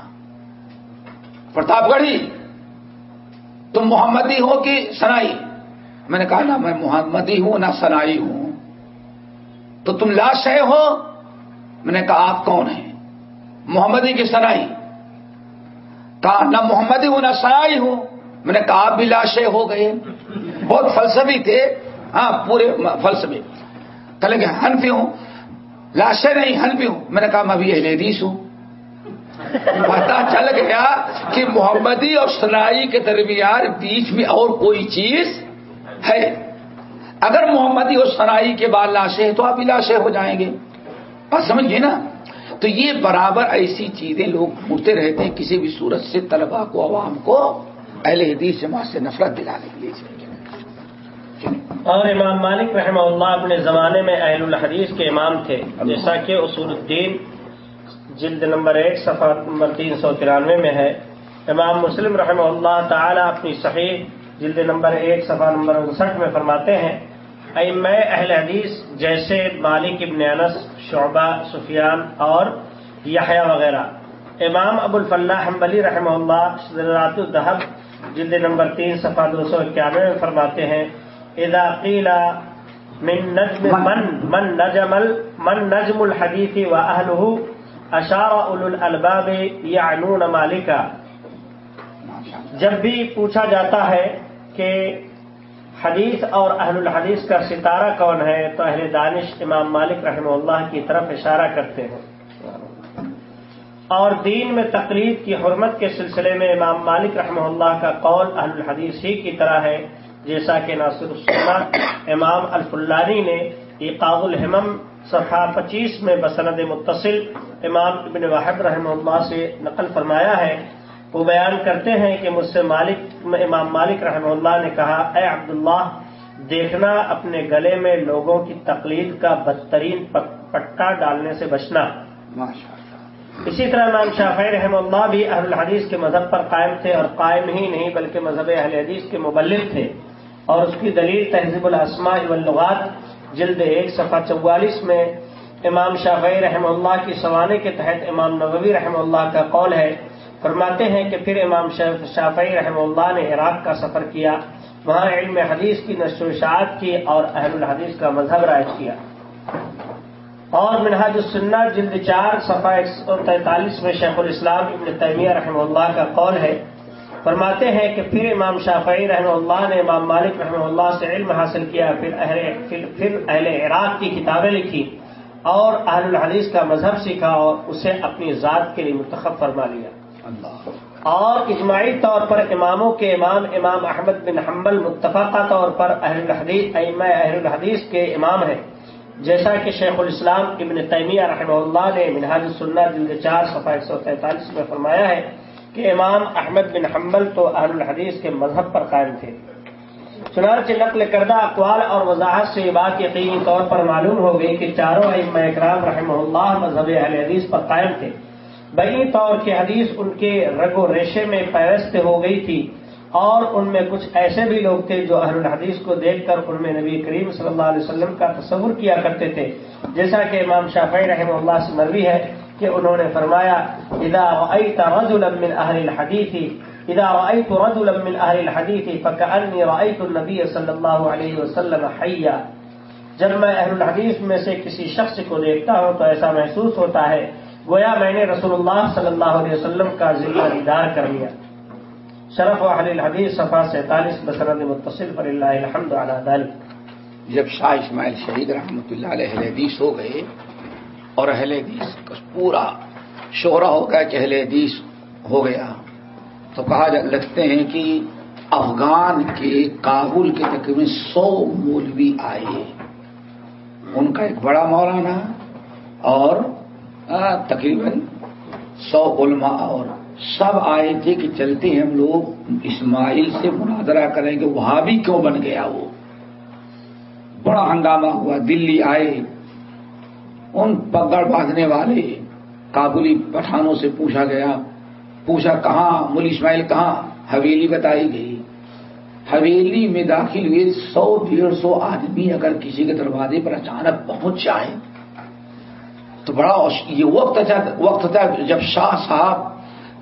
پرتاپ گڑھی، تم محمدی ہو کہ سنائی؟ میں نے کہا نا میں محمدی ہوں، نہ سنائی ہوں۔ تو تم لاش ہے ہو؟ میں نے کہا، آپ کون ہیں؟ محمدی کی سنائی؟ کہا، نہ محمدی ہوں، نہ سنائی ہوں۔ میں نے کہا، آپ بھی لاشے ہو گئے۔ بہت فلسفی تھے۔ ہاں پورے فلسفے۔ کہلیں گے ہنفی ہوں۔ لاشے نہیں ہنفی ہوں۔ میں نے کہا، میں بھی اہل حدیث ہوں۔ پتا چل گیا کہ محمدی اور سنائی کے درمیان بیچ میں اور کوئی چیز ہے۔ اگر محمدی اور سنائی کے بعد لاشیں تو آپ بھی لاشیں ہو جائیں گے۔ بات سمجھ گئے نا؟ تو یہ برابر ایسی چیزیں لوگ ڈھونڈتے رہتے ہیں، کسی بھی صورت سے طلبا کو، عوام کو، اہل حدیث جماعت سے نفرت دلانے کے لیے۔ اور امام مالک رحمہ اللہ اپنے زمانے میں اہل الحدیث کے امام تھے جیسا کہ اصول الدین جلد نمبر ایک صفحہ نمبر تین سو ترانوے میں ہے۔ امام مسلم رحمہ اللہ تعالی اپنی صحیح جلد نمبر ایک صفحہ نمبر انسٹھ میں فرماتے ہیں میں اہل حدیث جیسے مالک ابن انس شعبہ سفیان اور یحییٰ وغیرہ۔ امام ابو الفلاح حنبلی رحمہ اللہ الدہب جلد نمبر تین صفحہ دو سو اکیانوے میں فرماتے ہیں اذا قیل من نجم من من نجم من نجم الحدیث و اہلہ اشار اولو الالباب یعنون مالکا۔ جب بھی پوچھا جاتا ہے کہ حدیث اور اہل الحدیث کا ستارہ کون ہے تو اہل دانش امام مالک رحمہ اللہ کی طرف اشارہ کرتے ہیں۔ اور دین میں تقلید کی حرمت کے سلسلے میں امام مالک رحمہ اللہ کا قول اہل الحدیث ہی کی طرح ہے۔ جیسا کہ ناصر السلم امام الفلانی نے اقاض الحمم صفحہ پچیس میں بسند متصل امام ابن واحد رحمہ اللہ سے نقل فرمایا ہے وہ بیان کرتے ہیں کہ مجھ سے مالک امام مالک رحمہ اللہ نے کہا اے عبداللہ دیکھنا اپنے گلے میں لوگوں کی تقلید کا بدترین پٹا ڈالنے سے بچنا۔ اسی طرح امام شافعی رحمہ اللہ بھی اہل الحدیث کے مذہب پر قائم تھے اور قائم ہی نہیں بلکہ مذہب اہل حدیث کے مبلغ تھے۔ اور اس کی دلیل تہذیب الاسماء واللغات، جلد ایک، صفحہ چوالیس میں امام شافعی رحمہ اللہ کی سوانے کے تحت امام نبوی رحمہ اللہ کا قول ہے۔ فرماتے ہیں کہ پھر امام شافعی رحمہ اللہ نے عراق کا سفر کیا، وہاں علم حدیث کی نشر و اشاعت کی اور اہل الحدیث کا مذہب رائج کیا۔ اور منہاج السنہ جلد چار، صفحہ ایک سو تینتالیس میں شیخ الاسلام ابن تیمیہ رحمہ اللہ کا قول ہے۔ فرماتے ہیں کہ پھر امام شافعی رحمہ اللہ نے امام مالک رحمہ اللہ سے علم حاصل کیا، پھر اہل پھر اہل عراق کی کتابیں لکھی اور اہل الحدیث کا مذہب سیکھا اور اسے اپنی ذات کے لیے منتخب فرما لیا۔ اور اجماعی طور پر اماموں کے امام امام احمد بن حنبل متفقہ طور پر اہل الحدیث اہل الحدیث کے امام ہیں۔ جیسا کہ شیخ الاسلام ابن تیمیہ رحمہ اللہ نے منہاج السنہ جلد چار صفحہ ایک سو تینتالیس میں فرمایا ہے کہ امام احمد بن حنبل تو اہل الحدیث کے مذہب پر قائم تھے۔ چنانچہ نقل کردہ اقوال اور وضاحت سے یہ بات یقینی طور پر معلوم ہو گئی کہ چاروں ام اکرام رحمہ اللہ مذہب اہل حدیث پر قائم تھے۔ بئی طور کی حدیث ان کے رگ و ریشے میں پیوست ہو گئی تھی اور ان میں کچھ ایسے بھی لوگ تھے جو اہل الحدیث کو دیکھ کر ان میں نبی کریم صلی اللہ علیہ وسلم کا تصور کیا کرتے تھے۔ جیسا کہ امام شافعی رحمہ اللہ سے مروی ہے کہ انہوں نے فرمایا، اذا رأيت رجلا من اهل الحديث اذا رأيت رجلا من اهل الحديث فكأني رأيت النبي صلی اللہ علیہ وسلم حیا. جب میں اہل الحدیث میں سے کسی شخص کو دیکھتا ہوں تو ایسا محسوس ہوتا ہے، گویا میں نے رسول اللہ صلی اللہ علیہ وسلم کا ذمہ دیدار کر لیا۔ شرف و اہل الحدیث، صفحہ سینتالیس بسرد متصل پر اللہ الحمد علی ذلك جب شاہ اسماعیل شہید رحمۃ اللہ علیہ حدیث ہو گئے اور اہل حدیث کا پورا شہرا ہو گیا کہ اہل حدیث ہو گیا۔ تو کہا لگتے ہیں کہ افغان کے کابل کے تقریباً سو مولوی آئے ان کا ایک بڑا مولانا اور تقریباً سو علماء اور سب آئے تھے کہ چلتے ہیں ہم لوگ اسماعیل سے مناظرہ کریں گے وہاں بھی کیوں بن گیا وہ۔ بڑا ہنگامہ ہوا، دلی آئے۔ ان پگڑ باندھنے والے کابلی پٹھانوں سے پوچھا گیا، پوچھا کہاں، مل اسماعیل کہاں؟ حویلی بتائی گئی۔ حویلی میں داخل ہوئے سو ڈیڑھ سو آدمی اگر کسی کے دروازے پر اچانک پہنچ جائے، تو بڑا یہ وقت وقت تھا جب شاہ صاحب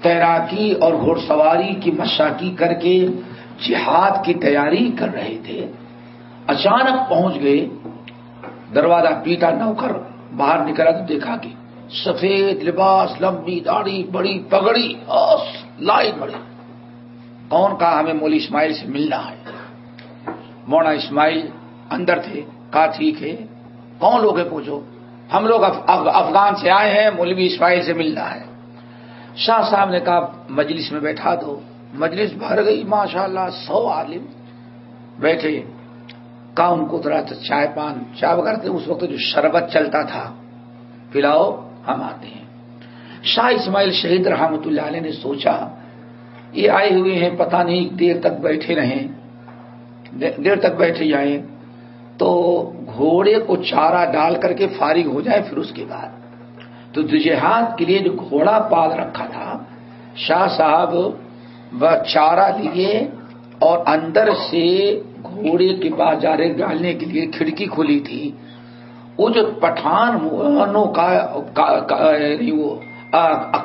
تیراکی اور گھوڑ سواری کی مشاقی کر کے جہاد کی تیاری کر رہے تھے۔ اچانک پہنچ گئے، دروازہ پیٹا نوکر باہر نکلا تو دیکھا کہ سفید لباس، لمبی داڑھی، بڑی پگڑی اور لائن بڑی۔ کون کہا ہمیں مولی اسماعیل سے ملنا ہے؟ مونا اسماعیل اندر تھے، کہا ٹھیک ہے۔ کون لوگ ہیں پوچھو؟ ہم لوگ افغان سے آئے ہیں، مولوی اسماعیل سے ملنا ہے۔ شاہ صاحب نے کہا، مجلس میں بیٹھا دو۔ مجلس بھر گئی ماشاء اللہ سو عالم بیٹھے۔ کہا ان کو تھوڑا چائے پان، چائے وغیرہ اس وقت جو شربت چلتا تھا، پلاؤ ہم آتے ہیں۔ شاہ اسماعیل شہید رحمت اللہ علیہ نے سوچا، یہ آئے ہوئے ہیں، پتہ نہیں دیر تک بیٹھے رہیں۔ دیر تک بیٹھے جائیں۔ تو گھوڑے کو چارہ ڈال کر کے فارغ ہو جائے پھر اس کے بعد۔ تو جہاد کے لیے جو گھوڑا پال رکھا تھا، شاہ صاحب وہ چارہ لیے اور اندر سے گھوڑے کے پاس جارے ڈالنے کے لیے کھڑکی کھلی تھی۔ وہ جو پٹھان کا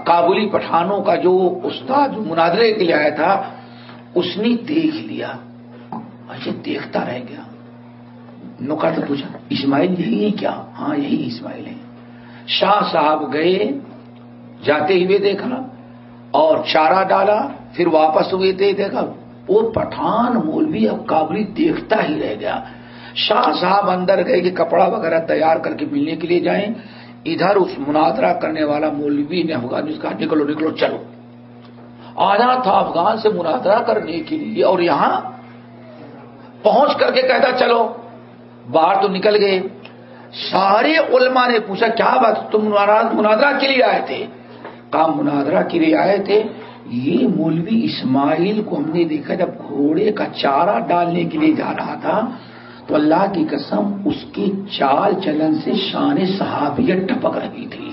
کابلی یعنی پٹھانوں کا جو استاد مناظرے کے لیے آیا تھا، اس نے دیکھ لیا۔ اچھا دیکھتا رہ گیا۔ نوکا تو پوچھا، اسماعیل یہی ہے کیا؟ ہاں یہی اسماعیل ہے شاہ صاحب گئے، جاتے ہوئے دیکھا اور چارہ ڈالا، پھر واپس ہوئے تھے دیکھا۔ وہ پٹھان مولوی اب کابلی دیکھتا ہی رہ گیا۔ شاہ صاحب اندر گئے کہ کپڑا وغیرہ تیار کر کے ملنے کے لیے جائیں۔ ادھر اس مناظرہ کرنے والا مولوی نے افغان جس کا نکلو نکلو چلو۔ آنا تھا افغان سے مناظرہ کرنے کے لیے اور یہاں پہنچ کر کے کہتا چلو۔ باہر تو نکل گئے۔ سارے علماء نے پوچھا، کیا بات؟ تم مناظرہ کے لیے آئے تھے؟ کام مناظرہ کے لیے آئے تھے۔ یہ مولوی اسماعیل کو ہم نے دیکھا جب گھوڑے کا چارہ ڈالنے کے لیے جا رہا تھا، تو اللہ کی قسم اس کی چال چلن سے شان صحابیت ٹپک رہی تھی۔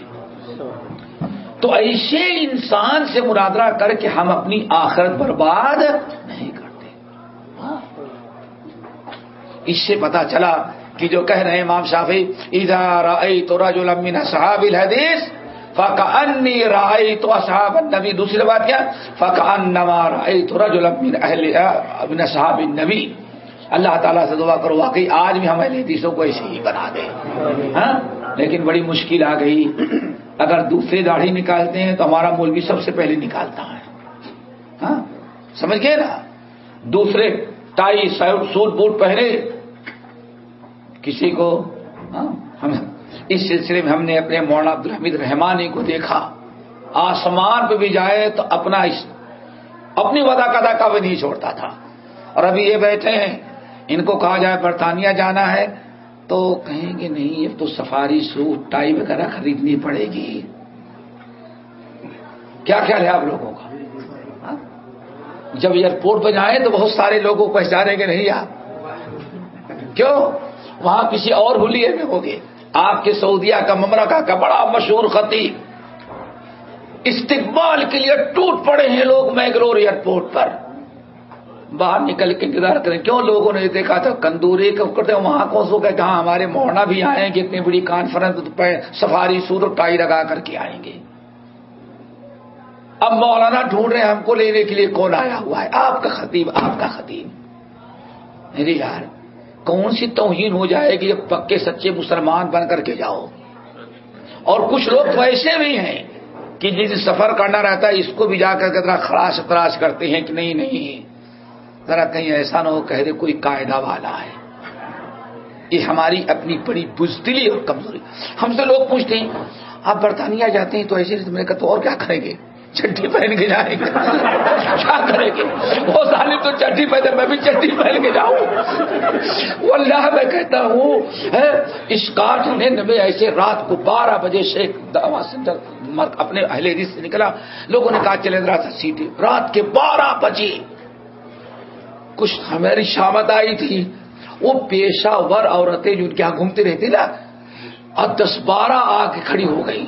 تو ایسے انسان سے مرادرہ کر کے ہم اپنی آخرت برباد نہیں کرتے۔ اس سے پتا چلا کہ جو کہہ رہے ہیں امام شافی ادارہ تو رجول امین صحاب الحدیث فق انی رائی تو اصحاب نبی دوسری بات کیا؟ فق ان رائی تو رجول ابن صحاب النبی اللہ تعالیٰ سے دعا کرو، واقعی آج بھی ہم اہل حدیثوں کو ایسے ہی بنا دیں ہاں؟ لیکن بڑی مشکل آ گئی۔ اگر دوسری داڑھی نکالتے ہیں تو ہمارا مولوی سب سے پہلے نکالتا ہے۔ ہاں؟ سمجھ گئے نا؟ دوسرے ٹائی سوٹ بوٹ پہنے، کسی کو ہاں؟ ہم اس سلسلے میں ہم نے اپنے مولانا عبد الحمید رحمانی کو دیکھا۔ آسمان پہ بھی جائے تو اپنا اپنی ودا کدا کا بھی نہیں چھوڑتا تھا۔ اور ابھی یہ بیٹھے ہیں۔ ان کو کہا جائے برطانیہ جانا ہے۔ تو کہیں گے نہیں اب تو سفاری سوٹ ٹائی وغیرہ خریدنی پڑے گی۔ کیا خیال ہے آپ لوگوں کا؟ جب ایئرپورٹ پہ جائیں تو بہت سارے لوگوں کو پہچانیں گے، نہیں آپ؟ کیوں؟ وہاں کسی اور ہولیے میں ہوگے آپ کے سعودیہ کا ممرکہ کا بڑا مشہور خطیب استقبال کے لیے ٹوٹ پڑے ہیں لوگ میگرور ایئرپورٹ پر۔ باہر نکل کے انتظار کریں۔ کیوں لوگوں نے دیکھا تھا؟ کندورے کرتے وہاں کو سو کہ ہمارے موڑنا بھی آئیں گے اتنی بڑی کانفرنس سفاری سور ٹائی لگا کر کے آئیں گے۔ اب مولانا ڈھونڈ رہے ہیں، ہم کو لینے کے لیے کون آیا ہوا ہے؟ آپ کا خطیب، آپ کا خطیب۔ میرے یار کون سی توہین ہو جائے گی جب پکے سچے مسلمان بن کر کے جاؤ؟ اور کچھ لوگ تو ایسے بھی ہیں کہ جس سفر کرنا رہتا ہے، اس کو بھی جا کر کے ذرا خراش تراش کرتے ہیں کہ نہیں نہیں۔ ذرا کہیں ایسا نہ ہو کہہ دے کوئی قاعدہ والا ہے۔ یہ ہماری اپنی بڑی بزدلی اور کمزوری۔ ہم سے لوگ پوچھتے ہیں، آپ برطانیہ جاتے ہیں تو ایسے میں نے کہا تو اور کیا کریں گے؟ چٹھی پہن کے جائیں گے کیا کریں گے وہ ظالم تو چٹھی پہنے میں بھی چٹھی پہن کے جاؤں۔ وہ اللہ میں کہتا ہوں اس کاٹ نے میں ایسے رات کو بارہ بجے سے دوا سینٹر اپنے اہل حدیث سے نکلا۔ لوگوں نے کہا چلے ذرا سا سیٹی۔ رات کے بارہ بجے کچھ ہماری شامت آئی تھی۔ وہ پیشہ ور عورتیں جو کیا گھومتی رہتی نا اور دس بارہ آ کے کھڑی ہو گئی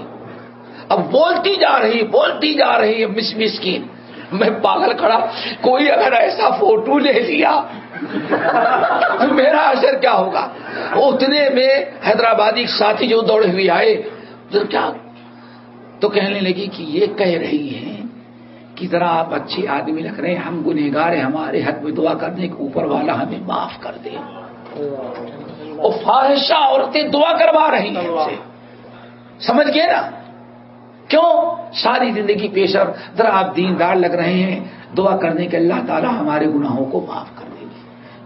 اب بولتی جا رہی بولتی جا رہی ہے مس مسکین۔ میں پاگل کھڑا کوئی اگر ایسا فوٹو لے لیا تو میرا اثر کیا ہوگا؟ اتنے میں حیدرآبادی ساتھی جو دوڑے ہوئے آئے تو کیا؟ تو کہنے لگی کہ یہ کہہ رہی ہیں کہ ذرا آپ اچھے آدمی لگ رہے ہیں ہم گنہگار ہیں ہمارے حق میں دعا کرنے کے اوپر والا ہمیں معاف کر دے۔ وہ فارشہ عورتیں دعا کروا رہی ہیں۔ سمجھ گئے نا؟ کیوں؟ ساری زندگی پیشر ذرا آپ دیندار لگ رہے ہیں۔ دعا کرنے کے اللہ تعالیٰ ہمارے گناہوں کو معاف کر دیں گے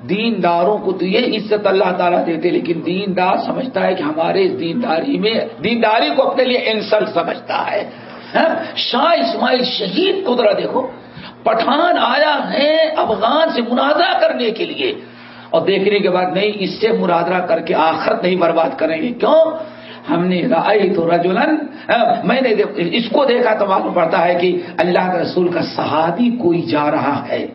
دینداروں کو تو یہ عزت اللہ تعالیٰ دیتے، لیکن دیندار سمجھتا ہے کہ ہمارے دینداری میں، دینداری کو اپنے لیے انسلٹ سمجھتا ہے۔ ہاں؟ شاہ اسماعیل شہید کو ذرا دیکھو۔ پٹھان آیا ہے افغان سے مناظرہ کرنے کے لیے۔ اور دیکھنے کے بعد نہیں، اس سے مرادرہ کر کے آخرت نہیں برباد کریں گے۔ کیوں؟ ہم نے رائے تو رجولن میں نے اس کو دیکھا تو معلوم پڑتا ہے کہ اللہ کے رسول کا صحابی کوئی جا رہا ہے۔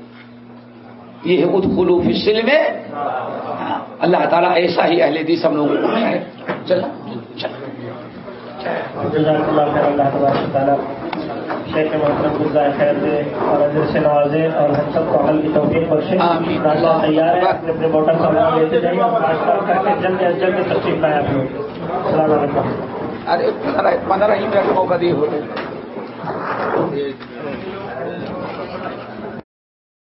یہ ہے خلوف فصل میں ہاں، اللہ تعالیٰ ایسا ہی اہل دی سب لوگوں کو ہے شیخ محترم گزار خیر دے اور ادھر سے نوازے اور ہم سب کو عمل کی توفیق بخشے۔ ناشتہ تیار ہے اپنے اپنے موٹر سامان لیتے جائیے جلد از جلد تشریف لائے آپ لوگ۔ ارے پندرہ ہی منٹ موقع دی ہو